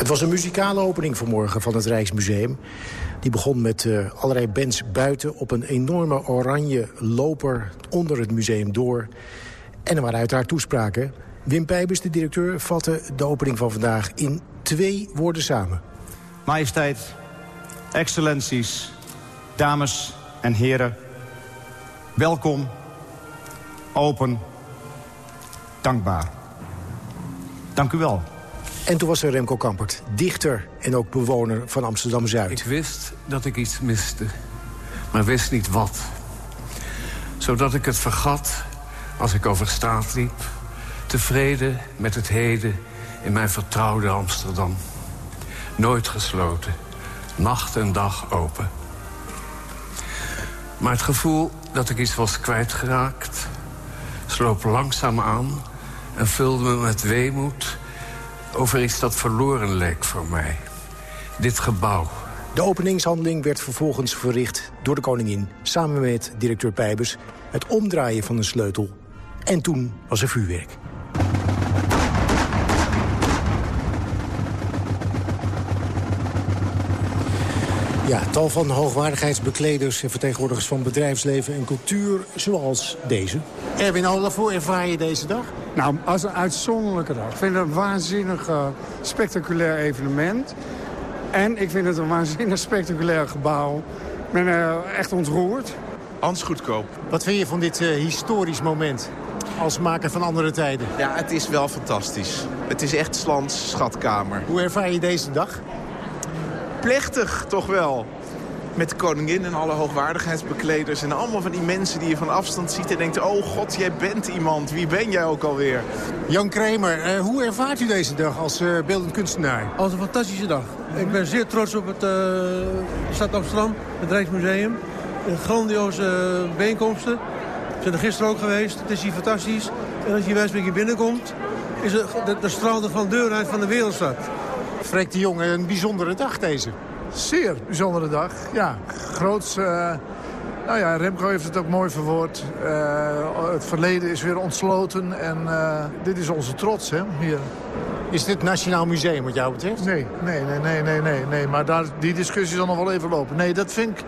Het was een muzikale opening vanmorgen van het Rijksmuseum. Die begon met uh, allerlei bands buiten op een enorme oranje loper onder het museum door. En er waren uiteraard toespraken. Wim Pijbers, de directeur, vatte de opening van vandaag in twee woorden samen. Majesteit, excellenties, dames en heren. Welkom, open, dankbaar. Dank u wel. En toen was er Remco Kampert, dichter en ook bewoner van Amsterdam-Zuid. Ik wist dat ik iets miste, maar wist niet wat. Zodat ik het vergat als ik over straat liep Tevreden met het heden in mijn vertrouwde Amsterdam. Nooit gesloten, nacht en dag open. Maar het gevoel dat ik iets was kwijtgeraakt... sloop langzaam aan en vulde me met weemoed... over iets dat verloren leek voor mij. dit gebouw. De openingshandeling werd vervolgens verricht door de koningin... samen met directeur Pijbers, het omdraaien van een sleutel. En toen was er vuurwerk. Ja, tal van hoogwaardigheidsbekleders en vertegenwoordigers van bedrijfsleven en cultuur, zoals deze. Erwin Olafo, ervaar je deze dag? Nou, als een uitzonderlijke dag. Ik vind het een waanzinnig uh, spectaculair evenement. En ik vind het een waanzinnig spectaculair gebouw. Ik ben uh, echt ontroerd. Hans Goedkoop. Wat vind je van dit uh, historisch moment? Als maker van andere tijden. Ja, het is wel fantastisch. Het is echt Slans schatkamer. Hoe ervaar je deze dag? Plechtig, toch wel. Met de koningin en alle hoogwaardigheidsbekleders. En allemaal van die mensen die je van afstand ziet en denkt... oh god, jij bent iemand. Wie ben jij ook alweer? Jan Kramer, uh, hoe ervaart u deze dag als uh, beeldend kunstenaar? Als een fantastische dag. Ik ben zeer trots op het uh, Stad Amsterdam, het Rijksmuseum. Grandioze bijeenkomsten. We zijn er gisteren ook geweest. Het is hier fantastisch. En als je wijsbeek binnenkomt, is het, de, de straal er van deur uit van de wereldstad. Freek de Jonge, een bijzondere dag deze. Zeer bijzondere dag, ja. Groots... Uh, nou ja, Remco heeft het ook mooi verwoord. Uh, het verleden is weer ontsloten en uh, dit is onze trots, hè, hier. Is dit Nationaal Museum wat jou betreft? Nee, nee, nee, nee, nee, nee. nee. Maar daar, die discussie zal nog wel even lopen. Nee, dat vind ik...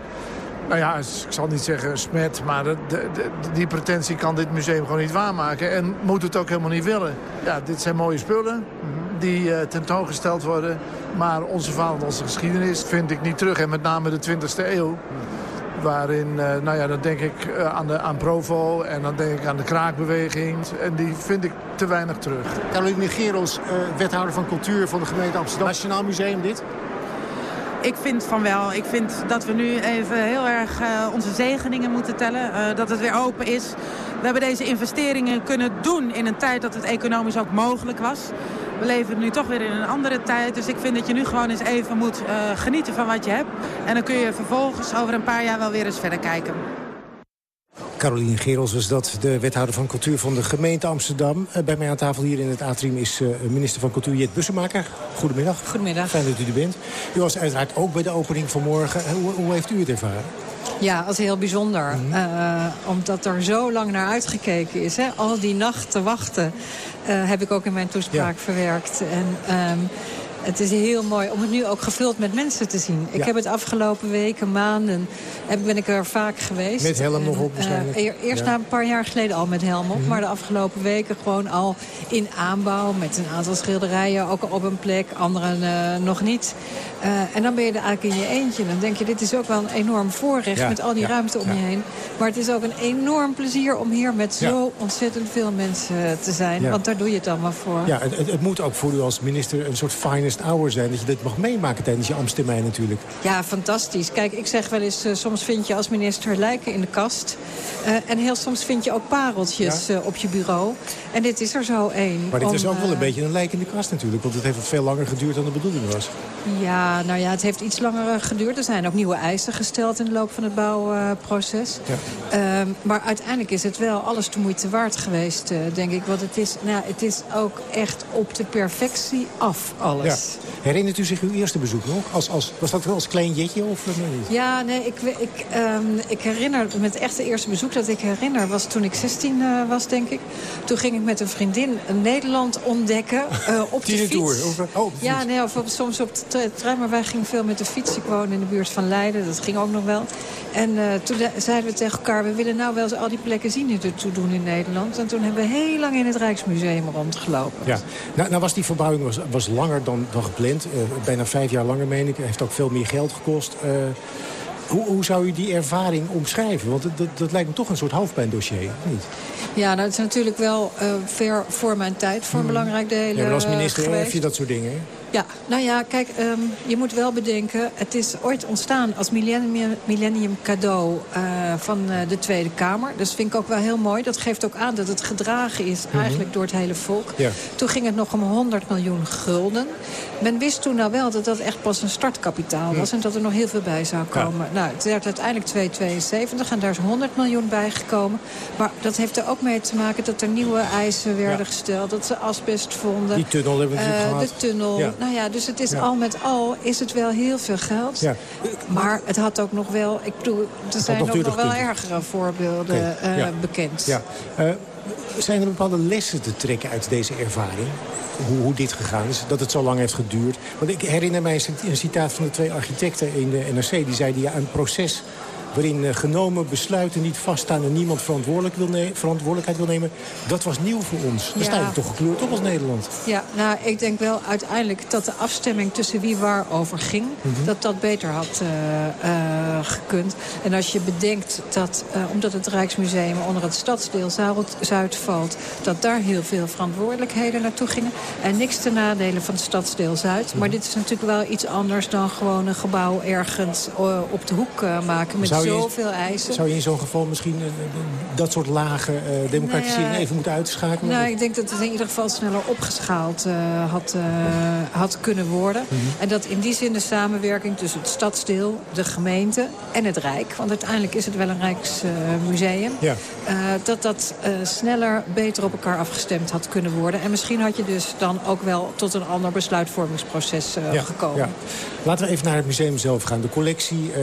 Nou ja, ik zal niet zeggen smet, maar de, de, die pretentie kan dit museum gewoon niet waarmaken. En moet het ook helemaal niet willen. Ja, dit zijn mooie spullen die uh, tentoongesteld worden. Maar onze verhaal en onze geschiedenis vind ik niet terug. En met name de 20e eeuw. Waarin, uh, nou ja, dan denk ik uh, aan, de, aan Provo en dan denk ik aan de kraakbeweging. En die vind ik te weinig terug. Caroline Gerels, wethouder van cultuur van de gemeente Amsterdam. Nationaal Museum dit? Ik vind van wel. Ik vind dat we nu even heel erg uh, onze zegeningen moeten tellen. Uh, dat het weer open is. We hebben deze investeringen kunnen doen in een tijd dat het economisch ook mogelijk was. We leven nu toch weer in een andere tijd. Dus ik vind dat je nu gewoon eens even moet uh, genieten van wat je hebt. En dan kun je vervolgens over een paar jaar wel weer eens verder kijken. Caroline Gerels was dat, de wethouder van cultuur van de gemeente Amsterdam. Uh, bij mij aan tafel hier in het atrium is uh, minister van cultuur Jet Bussemaker. Goedemiddag. Goedemiddag. Fijn dat u er bent. U was uiteraard ook bij de opening van morgen. Hoe, hoe heeft u het ervaren? Ja, dat is heel bijzonder. Mm -hmm. uh, omdat er zo lang naar uitgekeken is. Hè? Al die nachten wachten heb ik ook in mijn toespraak ja. verwerkt. En, um, het is heel mooi om het nu ook gevuld met mensen te zien. Ik Ja. heb het afgelopen weken, maanden, heb- ben ik er vaak geweest. Met helm nog op waarschijnlijk. eh, eer- eerst Ja. na een paar jaar geleden al met helm op. Mhm. Maar de afgelopen weken gewoon al in aanbouw. Met een aantal schilderijen ook al op een plek. Andere eh, nog niet. Eh, en dan ben je er eigenlijk in je eentje. Dan denk je, dit is ook wel een enorm voorrecht Ja, met al die ja, ruimte om ja. je heen. Maar het is ook een enorm plezier om hier met zo ontzettend veel mensen eh, te zijn. Want daar doe je het allemaal voor. Ja, het, het- moet ook voor u als minister een soort finest hour zijn. Dat je dit mag meemaken tijdens je ambtstermijn natuurlijk. Ja, fantastisch. Kijk, ik zeg wel eens, eh, soms vind je als minister lijken in de kast. En heel soms vind je ook pareltjes op je bureau. En dit is er zo één. Maar dit Om, is ook wel een beetje een lijk in de kast natuurlijk. Want het heeft veel langer geduurd dan de bedoeling was. Ja, nou ja, het heeft iets langer eh, geduurd. Er zijn ook nieuwe eisen gesteld in de loop van het bouwproces. Ehm, maar uiteindelijk is het wel alles de moeite waard geweest, eh, denk ik. Want het is, nou, het is ook echt op de perfectie af, alles. Ja. Herinnert u zich uw eerste bezoek nog? Als, als, was dat wel als klein jetje of eh, nee? Ja, nee, ik, ik, ehm, ik herinner, met echte eerste bezoek dat ik herinner... was toen ik 16 eh, was, denk ik. Toen ging ik met een vriendin Nederland ontdekken op de fiets. oh, op de ja, nee, of op- soms op de tre- trein, maar wij gingen veel met de fiets. Ik woon in de buurt van Leiden, dat ging ook nog wel. En eh, toen de- zeiden we tegen elkaar... we willen nou wel eens al die plekken zien die ertoe doen in Nederland. En toen hebben we heel lang in het Rijksmuseum rondgelopen. Ja, nou, nou was die verbouwing was, was langer dan, dan gepland. Eh, bijna vijf jaar langer, meen ik. Heeft ook veel meer geld gekost. Eh, hoe, hoe zou u die ervaring omschrijven? Want dat, dat, lijkt me toch een soort hoofdpijndossier, of niet? Ja, nou, het is natuurlijk wel ver voor mijn tijd voor een belangrijk deel Hmm. Ja, maar als minister geweest. heb je dat soort dingen, hè? Ja, nou ja, kijk, ehm, je moet wel bedenken... het is ooit ontstaan als millennium, millennium cadeau eh, van eh, de Tweede Kamer. Dus vind ik ook wel heel mooi. Dat geeft ook aan dat het gedragen is eigenlijk door het hele volk. Ja. Toen ging het nog om 100 miljoen gulden. Men wist toen nou wel dat dat echt pas een startkapitaal was... en dat er nog heel veel bij zou komen. Nou, het werd uiteindelijk 2,72 en daar is 100 miljoen bij gekomen. Maar dat heeft er ook mee te maken dat er nieuwe eisen werden gesteld. Dat ze asbest vonden. Die tunnel hebben we gehad. De tunnel. Nou ja, dus het is al met al is het wel heel veel geld. Ja. Maar het had ook nog wel... Ik bedoel, er zijn nog nog wel ergere voorbeelden eh, bekend. Ja. Eh, zijn er bepaalde lessen te trekken uit deze ervaring? Hoe, hoe dit gegaan is, dat het zo lang heeft geduurd. Want ik herinner mij een citaat van de twee architecten in de NRC. Die zeiden, ja, een proces waarin eh, genomen besluiten niet vaststaan... en niemand verantwoordelijk wil verantwoordelijkheid wil nemen... dat was nieuw voor ons. Daar Ja. sta je toch gekleurd op als Nederland. Ja, nou, ik denk wel uiteindelijk dat de afstemming tussen wie waarover ging... Mhm. dat dat beter had eh, eh, gekund. En als je bedenkt dat, omdat het Rijksmuseum onder het stadsdeel Zuid, valt... dat daar heel veel verantwoordelijkheden naartoe gingen. En niks ten nadele van het stadsdeel Zuid. Mhm. Maar dit is natuurlijk wel iets anders dan gewoon een gebouw ergens op de hoek maken... met Zou je- zoveel eisen. Zou je in zo'n geval misschien eh, dat soort lage eh, democratisering Nou ja, even moeten uitschakelen? Nou, ik denk dat het in ieder geval sneller opgeschaald eh, had, eh, had kunnen worden. Mhm. En dat in die zin de samenwerking tussen het stadsdeel, de gemeente en het Rijk... want uiteindelijk is het wel een Rijksmuseum... Ja. eh, dat dat eh, sneller, beter op elkaar afgestemd had kunnen worden. En misschien had je dus dan ook wel tot een ander besluitvormingsproces eh, gekomen. Ja. Laten we even naar het museum zelf gaan. De collectie, eh,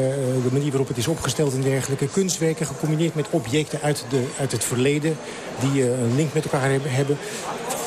de manier waarop het is opgesteld en dergelijke. Kunstwerken gecombineerd met objecten uit, de, uit het verleden... die eh, een link met elkaar hebben.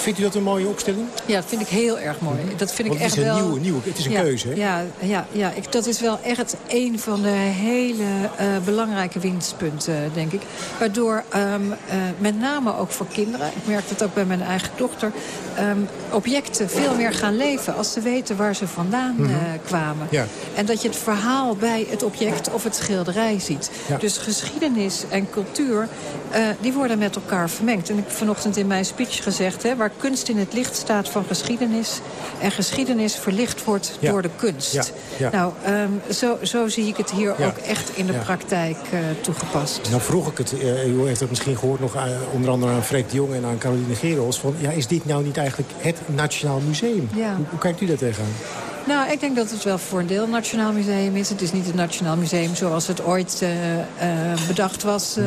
Vindt u dat een mooie opstelling? Ja, dat vind ik heel erg mooi. Dat vind Want ik het echt is een wel... nieuwe- nieuwe- het is een ja, keuze, hè? Ja, ja, ja ik, dat is wel echt een van de hele eh, belangrijke winstpunten, denk ik. Waardoor ehm, eh, met name ook voor kinderen, ik merk dat ook bij mijn eigen dochter... ehm, objecten veel meer gaan leven als ze weten waar ze vandaan Mhm. eh, kwamen. Ja. En dat je het verhaal bij het object of het schilderij ziet. Ja. Dus geschiedenis en cultuur, eh, die worden met elkaar vermengd. En ik heb vanochtend in mijn speech gezegd... Hè, waar kunst in het licht staat van geschiedenis... en geschiedenis verlicht wordt Ja. door de kunst. Ja, ja. Nou, ehm, zo, zo zie ik het hier ook echt in de praktijk eh, toegepast. Nou vroeg ik het, eh, u heeft het misschien gehoord nog aan- onder andere aan Freek de Jong en aan Caroline Gerols. Van, ja, is dit nou niet eigenlijk het Nationaal Museum? Hoe kijkt u daar tegenaan? Nou, ik denk dat het wel voor een deel een Nationaal Museum is. Het is niet het Nationaal Museum zoals het ooit eh, eh, bedacht was eh,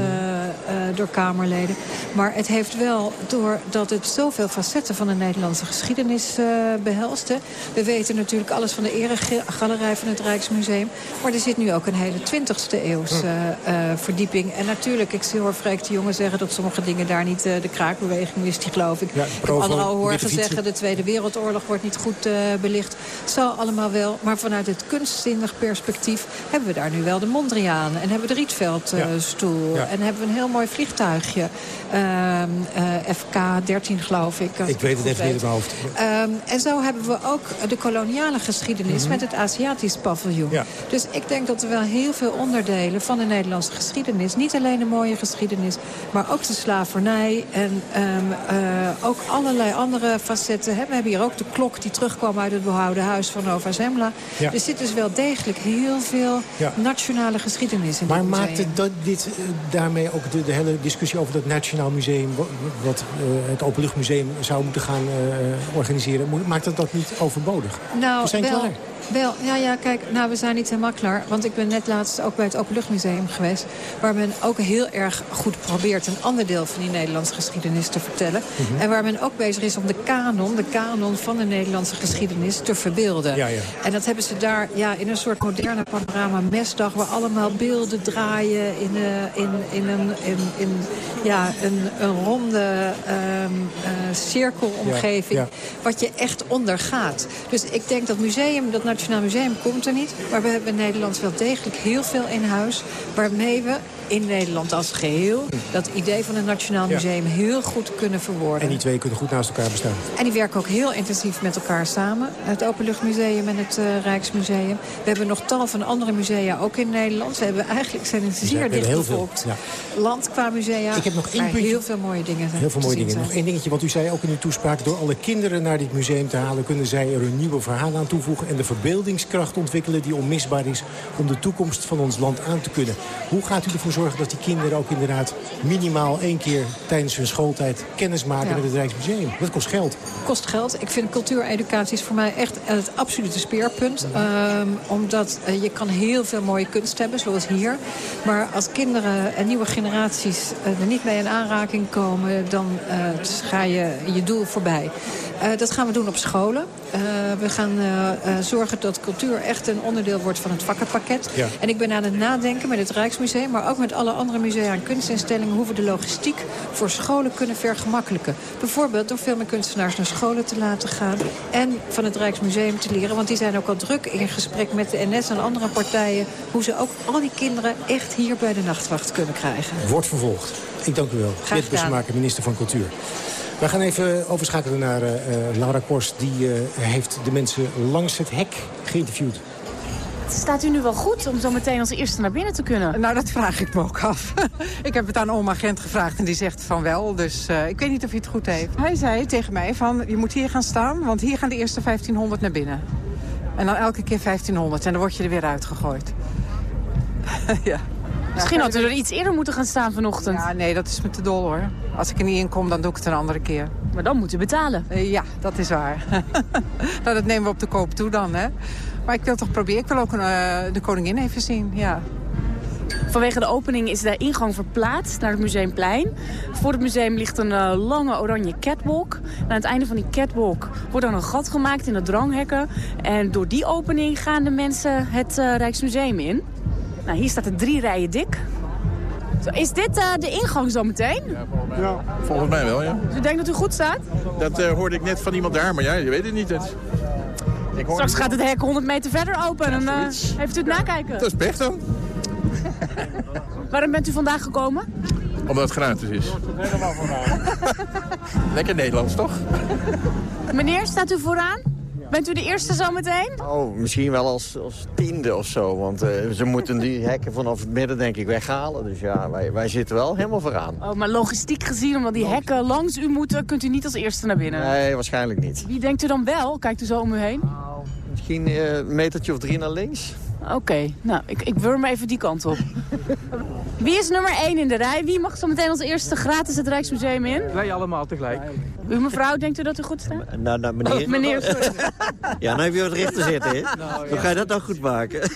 door Kamerleden. Maar het heeft wel, doordat het zoveel facetten van de Nederlandse geschiedenis eh, behelst. hè. We weten natuurlijk alles van de eregalerij van het Rijksmuseum. Maar er zit nu ook een hele 20e eeuws eh, eh, verdieping. En natuurlijk, ik hoor Freek de Jonge zeggen dat sommige dingen daar niet... de kraakbeweging is die, geloof ik. Ja, ik heb al horen zeggen... de Tweede Wereldoorlog wordt niet goed belicht. Zal allemaal wel. Maar vanuit het kunstzinnig perspectief hebben we daar nu wel de Mondriaan. En hebben we de Rietveldstoel. Ja. En hebben we een heel mooi vliegtuigje. Ehm, eh, FK-13 geloof ik. Ik weet het even niet in mijn hoofd. Ehm, en zo hebben we ook de koloniale geschiedenis met het Aziatisch paviljoen. Mhm. Ja. Dus ik denk dat er wel heel veel onderdelen van de Nederlandse geschiedenis... niet alleen de mooie geschiedenis, maar ook de slavernij... en ehm, eh, ook allerlei andere facetten. Hè. We hebben hier ook de klok die terugkwam uit het behouden huis van Nova Zembla. Ja. Er zit dus wel degelijk heel veel Ja. nationale geschiedenis in Maar maakt museum. het dat, dit eh, daarmee ook de, de hele discussie over dat Nationaal Museum... wa- wat eh, het Openluchtmuseum zou moeten gaan eh, organiseren... maakt dat dat niet overbodig? Nou, We zijn wel, klaar. Wel, ja, ja, kijk, nou, we zijn niet helemaal klaar. Want ik ben net laatst ook bij het Openluchtmuseum geweest... waar men ook heel erg goed probeert een ander deel van die Nederlandse geschiedenis te vertellen. Mhm. En waar men ook bezig is om de kanon, de kanon van de Nederlandse geschiedenis te verbeelden. Ja, ja. En dat hebben ze daar ja, in een soort moderne panorama mesdag... waar allemaal beelden draaien in, eh, in, in, een, in, in ja, een, een ronde ehm, eh, cirkelomgeving... Ja, wat je echt ondergaat. Dus ik denk dat museum, dat Nationaal Museum komt er niet. Maar we hebben in Nederland wel degelijk heel veel in huis... waarmee we in Nederland als geheel... dat idee van een Nationaal Ja. Museum heel goed kunnen verwoorden. En die twee kunnen goed naast elkaar bestaan. En die werken ook heel intensief met elkaar samen. Het Openluchtmuseum en het eh, Rijksmuseum. We hebben nog tal van andere musea ook in Nederland. We hebben eigenlijk zijn zeer dichtbevolkt ja. land qua musea. Ik heb nog één puntje. heel veel mooie dingen Heel veel mooie dingen. Nog één dingetje, want u zei ook in uw toespraak... door alle kinderen naar dit museum te halen... kunnen zij er een nieuwe verhaal aan toevoegen... en de verbeeldingskracht ontwikkelen die onmisbaar is... om de toekomst van ons land aan te kunnen. Hoe gaat u ervoor zorgen dat die kinderen ook inderdaad minimaal één keer tijdens hun schooltijd kennis maken Ja. met het Rijksmuseum. Dat kost geld. kost geld. Ik vind cultuureducatie is voor mij echt het absolute speerpunt. Ehm, omdat eh, je kan heel veel mooie kunst hebben, zoals hier. Maar als kinderen en nieuwe generaties eh, er niet mee in aanraking komen... dan eh, ga je je doel voorbij. Dat gaan we doen op scholen. We gaan zorgen dat cultuur echt een onderdeel wordt van het vakkenpakket. Ja. En ik ben aan het nadenken met het Rijksmuseum... maar ook met alle andere musea en kunstinstellingen... hoe we de logistiek voor scholen kunnen vergemakkelijken. Bijvoorbeeld door veel meer kunstenaars naar scholen te laten gaan... en van het Rijksmuseum te leren. Want die zijn ook al druk in gesprek met de NS en andere partijen... hoe ze ook al die kinderen echt hier bij de nachtwacht kunnen krijgen. Wordt vervolgd. Ik dank u wel. Gedaan. Bussemaker, minister van Cultuur. We gaan even overschakelen naar eh, Laura Kors. Die eh, heeft de mensen langs het hek geïnterviewd. Staat u nu wel goed om zo meteen als eerste naar binnen te kunnen? Nou, dat vraag ik me ook af. ik heb het aan oma Gent gevraagd en die zegt van wel. Dus eh, ik weet niet of hij het goed heeft. Hij zei tegen mij van, je moet hier gaan staan, want hier gaan de eerste 1500 naar binnen. En dan elke keer 1500 en dan word je er weer uitgegooid. ja. Misschien had u er iets eerder moeten gaan staan vanochtend. Ja, nee, dat is me te dol hoor. Als ik er niet in kom, dan doe ik het een andere keer. Maar dan moet u betalen. Eh, ja, dat is waar. nou, dat nemen we op de koop toe dan, hè. Maar ik wil toch proberen. Ik wil ook een, eh, de koningin even zien, ja. Vanwege de opening is de ingang verplaatst naar het Museumplein. Voor het museum ligt een eh, lange oranje catwalk. En aan het einde van die catwalk wordt dan een gat gemaakt in de dranghekken. En door die opening gaan de mensen het eh, Rijksmuseum in. Nou, hier staat het drie rijen dik. Zo, Is dit eh, de ingang zo meteen? Ja, volgens mij wel, ja. Dus u denkt dat u goed staat? Dat eh, hoorde ik net van iemand daar, maar ja, je weet het niet. Het. Ik hoor Straks gaat het hek 100 meter verder open. en dan eh, heeft u het nakijken. Dat is pech dan, Waarom bent u vandaag gekomen? omdat het gratis is. Lekker Nederlands, toch? Meneer, staat u vooraan? Bent u de eerste zo meteen? Oh, misschien wel als, als tiende of zo. Want eh, ze moeten die hekken vanaf het midden denk ik weghalen. Dus ja, wij, wij zitten wel helemaal vooraan. Oh, maar logistiek gezien, omdat die hekken langs u moeten, kunt u niet als eerste naar binnen. Nee, waarschijnlijk niet. Wie denkt u dan wel? Kijkt u zo om u heen? Misschien eh, een metertje of drie naar links. Oké, nou, ik, ik wurm even die kant op. Wie is nummer 1 in de rij? Wie mag zo meteen als eerste gratis het Rijksmuseum in? Wij allemaal tegelijk. U mevrouw, denkt u dat u goed staat? Nou, nou meneer. Oh, meneer. Ja, nou heb je wat rechter zitten, hè? Nou, Hoe ga je dat nou goed maken?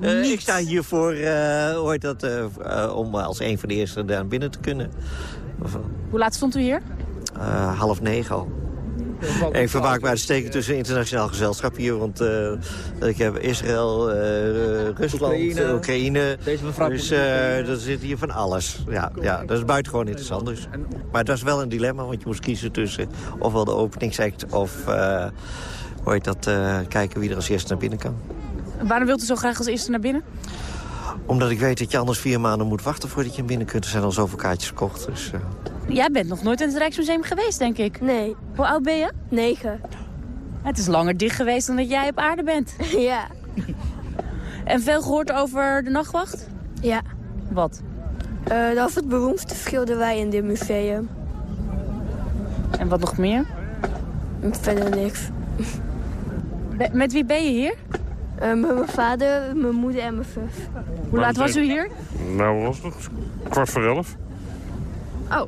Eh, ik sta hier voor, eh, heet dat, eh, om als een van de eerste daar binnen te kunnen. Of, Hoe laat stond u hier? eh, half negen al. Ik vermaak uitstekend tussen internationaal gezelschap hier. Want eh, ik heb Israël, eh, Rusland, Oekraïne. Oekraïne. Deze mevrouw dus eh er zit hier van alles. Ja, ja, dat is buitengewoon interessant. Dus. Maar dat is wel een dilemma, want je moest kiezen tussen ofwel de openingsact of eh, hoe heet dat, eh, kijken wie er als eerste naar binnen kan. Waarom wilt u zo graag als eerste naar binnen? Omdat ik weet dat je anders vier maanden moet wachten voordat je naar binnen kunt. Er zijn al zoveel kaartjes verkocht. Dus, eh, Jij bent nog nooit in het Rijksmuseum geweest, denk ik. Nee. Hoe oud ben je? Negen. Het is langer dicht geweest dan dat jij op aarde bent. Ja. En veel gehoord over de nachtwacht? Ja. Wat? Eh, dat is het beroemdste schilderij in dit museum. En wat nog meer? Verder niks. Met wie ben je hier? Eh, met mijn vader, mijn moeder en mijn zus. Hoe laat was u hier? Nou, was het kwart voor elf. Oh.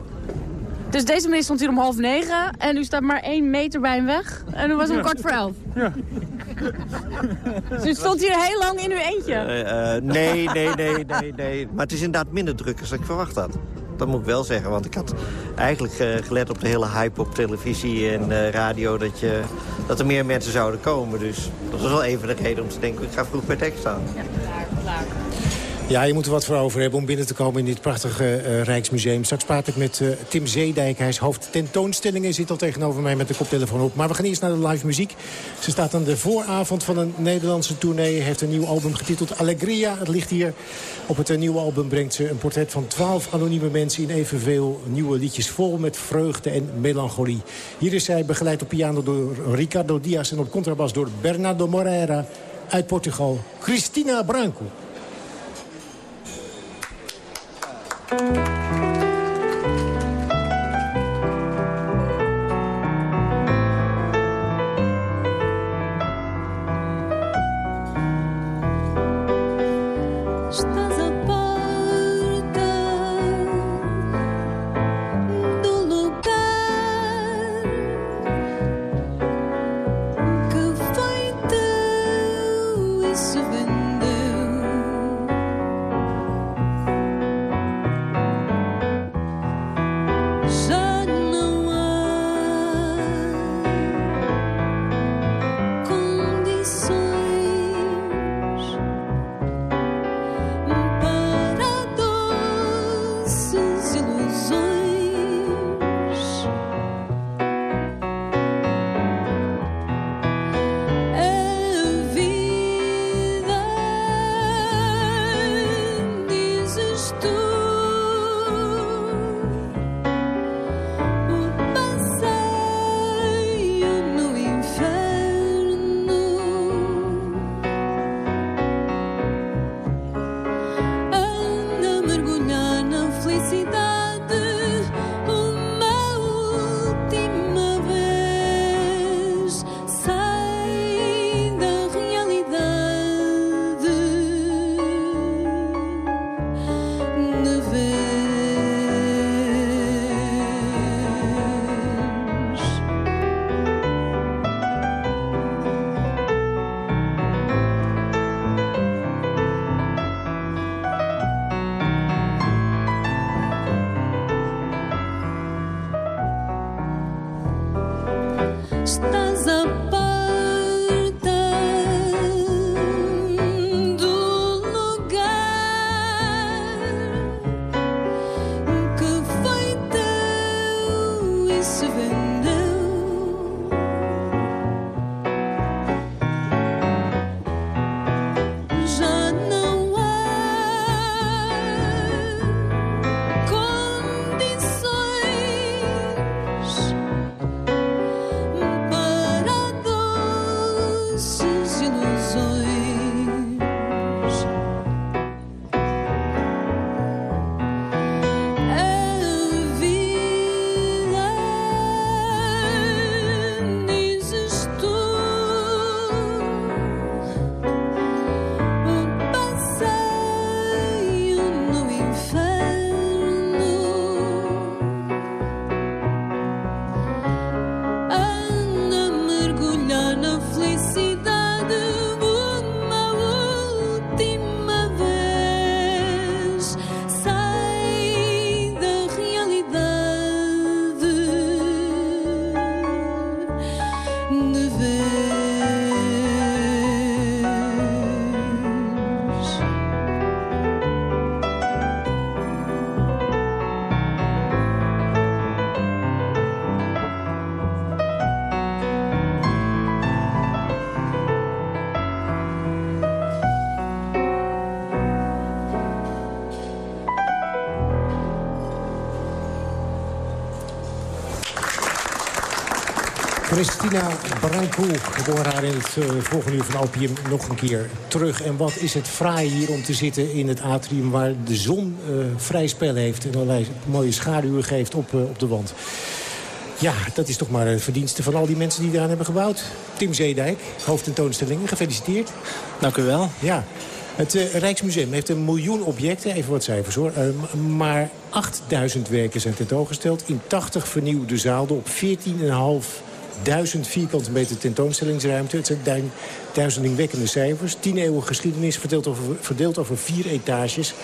Dus deze meneer stond hier om half negen en u staat maar één meter bij hem weg. En u was om Ja. kwart voor elf. Ja. Dus u stond hier heel lang in uw eentje. Eh, eh, nee, nee, nee, nee, nee. Maar het is inderdaad minder druk dan ik verwacht had. Dat moet ik wel zeggen, want ik had eigenlijk eh, gelet op de hele hype op televisie en eh, radio... Dat, je, dat er meer mensen zouden komen. Dus dat was wel even de reden om te denken, ik ga vroeg bij tekst staan. Ja, je moet er wat voor over hebben om binnen te komen in dit prachtige eh, Rijksmuseum. Straks praat ik met eh, Tim Zeedijk. Hij is hoofd tentoonstellingen. Zit al tegenover mij met de koptelefoon op. Maar we gaan eerst naar de live muziek. Ze staat aan de vooravond van een Nederlandse tournee. Heeft een nieuw album getiteld Allegria. Het ligt hier. Op het eh, nieuwe album brengt ze een portret van twaalf anonieme mensen... in evenveel nieuwe liedjes vol met vreugde en melancholie. Hier is zij begeleid op piano door Ricardo Diaz... en op contrabas door Bernardo Moreira uit Portugal. Cristina Branco. Música Christina Branco, we horen haar in het eh, volgende uur van Opium nog een keer terug. En wat is het fraai hier om te zitten in het atrium... waar de zon eh, vrij spel heeft en allerlei mooie schaduwen geeft op, eh, op de wand. Ja, dat is toch maar het verdienste van al die mensen die eraan hebben gebouwd. Tim Zeedijk, hoofdtentoonstellingen, gefeliciteerd. Dank u wel. Ja. Het Rijksmuseum heeft een miljoen objecten, even wat cijfers hoor. Eh, m- maar 8000 werken zijn tentoongesteld in 80 vernieuwde zaalden op 14.500 vierkante meter tentoonstellingsruimte. Het zijn du- duizelingwekkende cijfers. 10 eeuwen geschiedenis verdeeld over, verdeeld over vier etages.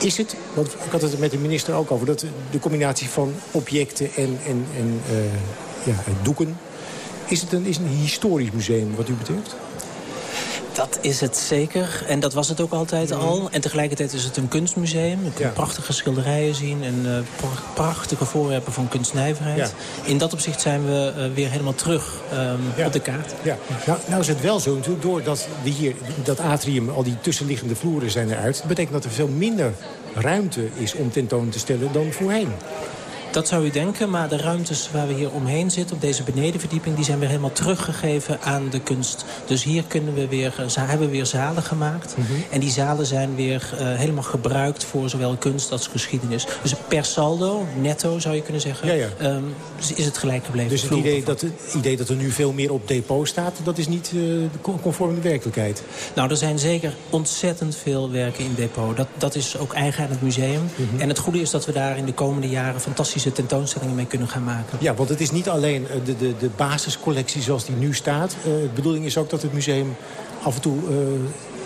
Is het, want ik had het met de minister ook over... dat de combinatie van objecten en, en, en eh, ja, doeken... Is het een, is het een historisch museum wat u betreft? Dat is het zeker. En dat was het ook altijd al. En tegelijkertijd is het een kunstmuseum. Je kunt prachtige schilderijen zien en eh, pra- prachtige voorwerpen van kunstnijverheid. Ja. In dat opzicht zijn we eh, weer helemaal terug ehm, op de kaart. Ja. Nou, nou is het wel zo natuurlijk, doordat we hier dat atrium, al die tussenliggende vloeren zijn eruit. Dat betekent dat er veel minder ruimte is om tentoon te stellen dan voorheen. Dat zou u denken, maar de ruimtes waar we hier omheen zitten... op deze benedenverdieping, die zijn weer helemaal teruggegeven aan de kunst. Dus hier kunnen we weer, eh, hebben we weer zalen gemaakt. Mhm. En die zalen zijn weer eh, helemaal gebruikt voor zowel kunst als geschiedenis. Dus per saldo, netto zou je kunnen zeggen, Ja, ja. ehm, is- het gelijk gebleven. Dus het idee dat, het idee dat er nu veel meer op depot staat... dat is niet eh, co- conform de werkelijkheid. Nou, er zijn zeker ontzettend veel werken in depot. Dat, dat is ook eigen aan het museum. Mhm. En het goede is dat we daar in de komende jaren... fantastische tentoonstellingen mee kunnen gaan maken. Ja, want het is niet alleen eh, de, de, de basiscollectie zoals die nu staat. Eh, de bedoeling is ook dat het museum af en toe eh,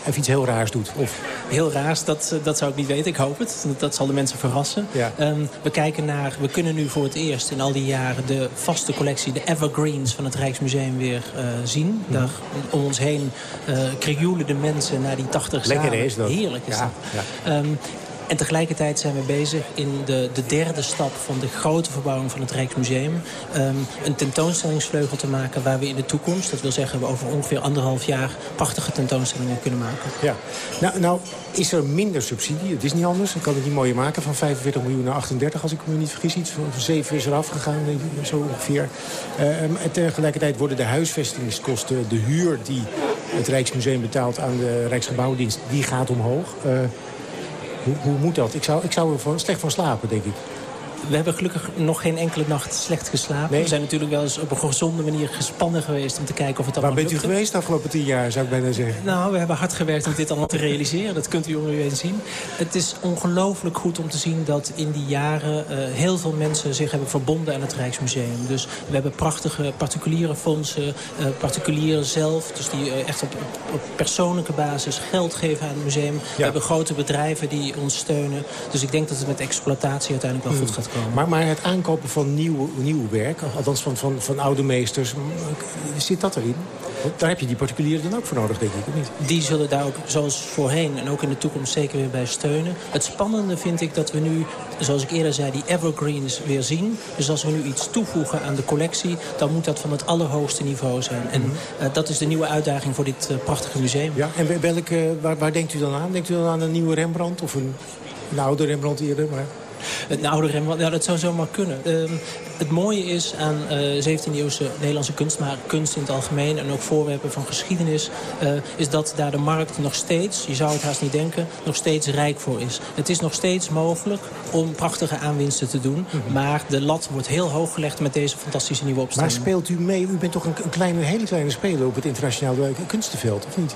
even iets heel raars doet. Of... Heel raars, dat, dat zou ik niet weten. Ik hoop het. Dat zal de mensen verrassen. Ja. Ehm, we kijken naar, we kunnen nu voor het eerst in al die jaren... de vaste collectie, de evergreens van het Rijksmuseum weer zien. Mhm. Daar om ons heen uh, krioelen de mensen naar die 80 Lekker is dat. Heerlijk is Ja, dat. Ehm, en tegelijkertijd zijn we bezig in de, de derde stap van de grote verbouwing van het Rijksmuseum. Um, een tentoonstellingsvleugel te maken waar we in de toekomst, dat wil zeggen we over ongeveer anderhalf jaar, prachtige tentoonstellingen kunnen maken. Ja. Nou, nou is er minder subsidie. Het is niet anders. Ik kan het niet mooier maken. Van 45 miljoen naar 38, als ik me niet vergis. Iets van 7 is eraf gegaan, zo ongeveer. Uh, en tegelijkertijd worden de huisvestingskosten, de huur die het Rijksmuseum betaalt aan de Rijksgebouwdienst, die gaat omhoog. Uh, hoe, moet dat? Ik zou, ik zou er slecht van slapen, denk ik. We hebben gelukkig nog geen enkele nacht slecht geslapen. Nee. We zijn natuurlijk wel eens op een gezonde manier gespannen geweest... om te kijken of het allemaal Waar bent u geweest de afgelopen tien jaar, zou ik bijna zeggen? Nou, we hebben hard gewerkt om dit allemaal te realiseren. Dat kunt u om u heen zien. Het is ongelooflijk goed om te zien dat in die jaren... Uh, heel veel mensen zich hebben verbonden aan het Rijksmuseum. Dus we hebben prachtige particuliere fondsen. Uh, particulieren zelf, dus die uh, echt op, op, persoonlijke basis geld geven aan het museum. Ja. We hebben grote bedrijven die ons steunen. Dus ik denk dat het met exploitatie uiteindelijk wel goed gaat komen. Maar, maar het aankopen van nieuw, nieuw werk, althans van, van, van oude meesters... zit dat erin? Daar heb je die particulieren dan ook voor nodig, denk ik, of niet? Die zullen daar ook, zoals voorheen en ook in de toekomst, zeker weer bij steunen. Het spannende vind ik dat we nu, zoals ik eerder zei, die evergreens weer zien. Dus als we nu iets toevoegen aan de collectie, dan moet dat van het allerhoogste niveau zijn. En eh, dat is de nieuwe uitdaging voor dit eh, prachtige museum. Ja, en wel- welke, waar, waar denkt u dan aan? Denkt u dan aan een nieuwe Rembrandt of een, een oude Rembrandt eerder? Maar... Een oude Rembrandt, ja, dat zou zomaar kunnen. Ehm, het mooie is aan eh 17e-eeuwse Nederlandse kunst, maar kunst in het algemeen... en ook voorwerpen van geschiedenis, eh, is dat daar de markt nog steeds... je zou het haast niet denken, nog steeds rijk voor is. Het is nog steeds mogelijk om prachtige aanwinsten te doen... maar de lat wordt heel hoog gelegd met deze fantastische nieuwe Maar opstelling. speelt u mee? U bent toch een, een kleine, hele kleine speler op het internationale kunstenveld, of niet?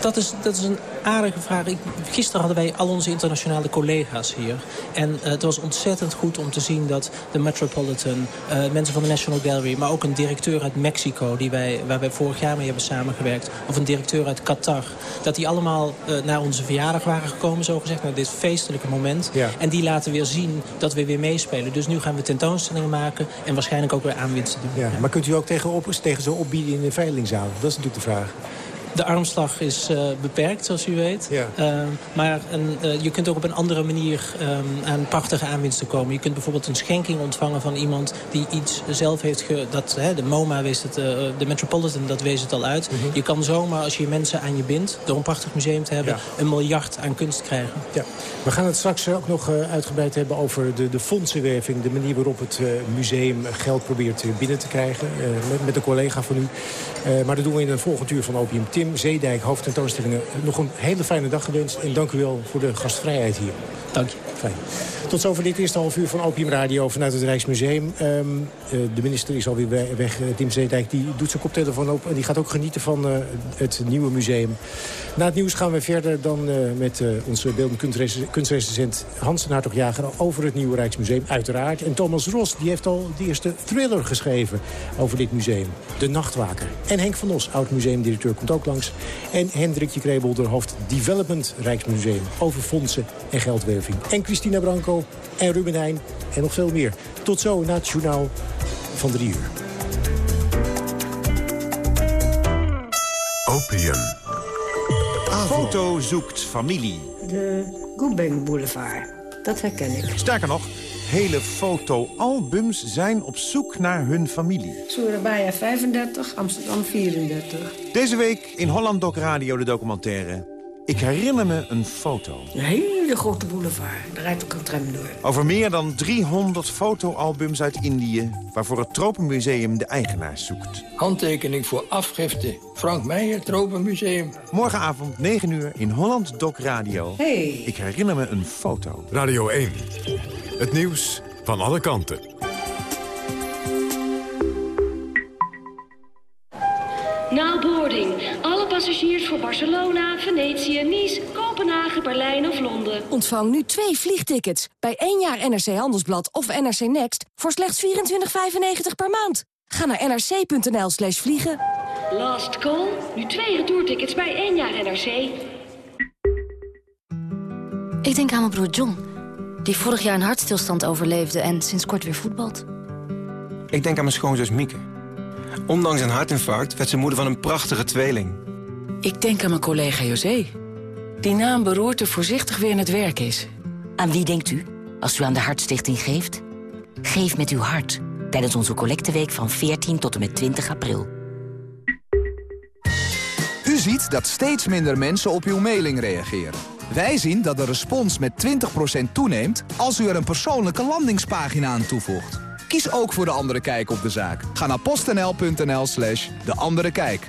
Dat is, dat is een aardige vraag. Ik, gisteren hadden wij al onze internationale collega's hier. En eh, het was ontzettend goed om te zien dat de Metropolitan... eh, mensen van de National Gallery, maar ook een directeur uit Mexico... Die wij, waar wij vorig jaar mee hebben samengewerkt... of een directeur uit Qatar... dat die allemaal eh, naar onze verjaardag waren gekomen, zogezegd... naar dit feestelijke moment. Ja. En die laten weer zien dat we weer meespelen. Dus nu gaan we tentoonstellingen maken... en waarschijnlijk ook weer aanwinsten doen. Ja, maar kunt u ook tegen, op, tegen ze opbieden in de veilingzaal? Dat is natuurlijk de vraag. De armslag is eh, beperkt, zoals u weet. Ehm, maar een, eh, je kunt ook op een andere manier ehm, aan prachtige aanwinsten komen. Je kunt bijvoorbeeld een schenking ontvangen van iemand die iets zelf heeft... Ge, dat, hè, de MoMA wees het, eh, de Metropolitan, dat wees het al uit. Je kan zomaar, als je mensen aan je bindt... door een prachtig museum te hebben, een miljard aan kunst krijgen. Ja. We gaan het straks ook nog uitgebreid hebben over de, de fondsenwerving. De manier waarop het museum geld probeert binnen te krijgen. met, met een collega van u. Maar dat doen we in een volgend uur van Opium. Tim Zeedijk, hoofdtentoonstellingen. Nog een hele fijne dag gewenst. En dank u wel voor de gastvrijheid hier. Dank je. Fijn. Tot zover dit eerste half uur van Opium Radio vanuit het Rijksmuseum. Ehm, eh, de minister is alweer we- weg. Eh, Tim Zeedijk die doet zijn koptelefoon op. En die gaat ook genieten van eh, het nieuwe museum. Na het nieuws gaan we verder dan met onze beeldend kunstrec- kunstrecensent Hans Hartog-Jager... over het nieuwe Rijksmuseum, uiteraard. En Thomas Ros die heeft al de eerste thriller geschreven over dit museum. De Nachtwaker. En Henk van Os, oud-museumdirecteur, komt ook langs. En Hendrikje Krebelder, hoofd Development Rijksmuseum... over fondsen en geldwerving. En Christina Branco en Ruben Heijn en nog veel meer. Tot zo na het journaal van drie uur. Opium. Foto zoekt familie. De Goebeng Boulevard. Dat herken ik. Sterker nog, hele fotoalbums zijn op zoek naar hun familie. Surabaya 35, Amsterdam 34. Deze week in Holland Doc Radio de documentaire... Ik herinner me een foto. Een hele grote boulevard. Daar rijdt ook een tram door. Over meer dan 300 fotoalbums uit Indië... waarvoor het Tropenmuseum de eigenaars zoekt. Handtekening voor afgifte. Frank Meijer, Tropenmuseum. Morgenavond 9 uur in Holland Doc Radio. Hey. Ik herinner me een foto. Radio 1. Het nieuws van alle kanten. Now boarding. Passagiers voor Barcelona, Venetië, Nice, Kopenhagen, Berlijn of Londen. Ontvang nu twee vliegtickets bij één jaar NRC Handelsblad of NRC Next voor slechts 24,95 per maand. Ga naar nrc.nl slash vliegen. Last call. Nu twee retourtickets bij één jaar NRC. Ik denk aan mijn broer John, die vorig jaar een hartstilstand overleefde en sinds kort weer voetbalt. Ik denk aan mijn schoonzus Mieke. Ondanks een hartinfarct werd ze moeder van een prachtige tweeling. Ik denk aan mijn collega José. Die na een beroerte voorzichtig weer in het werk is. Aan wie denkt u als u aan de Hartstichting geeft? Geef met uw hart tijdens onze collecteweek van 14 tot en met 20 april. U ziet dat steeds minder mensen op uw mailing reageren. Wij zien dat de respons met 20% toeneemt als u er een persoonlijke landingspagina aan toevoegt. Kies ook voor De Andere Kijk op de zaak. Ga naar postnl.nl slash De Andere Kijk.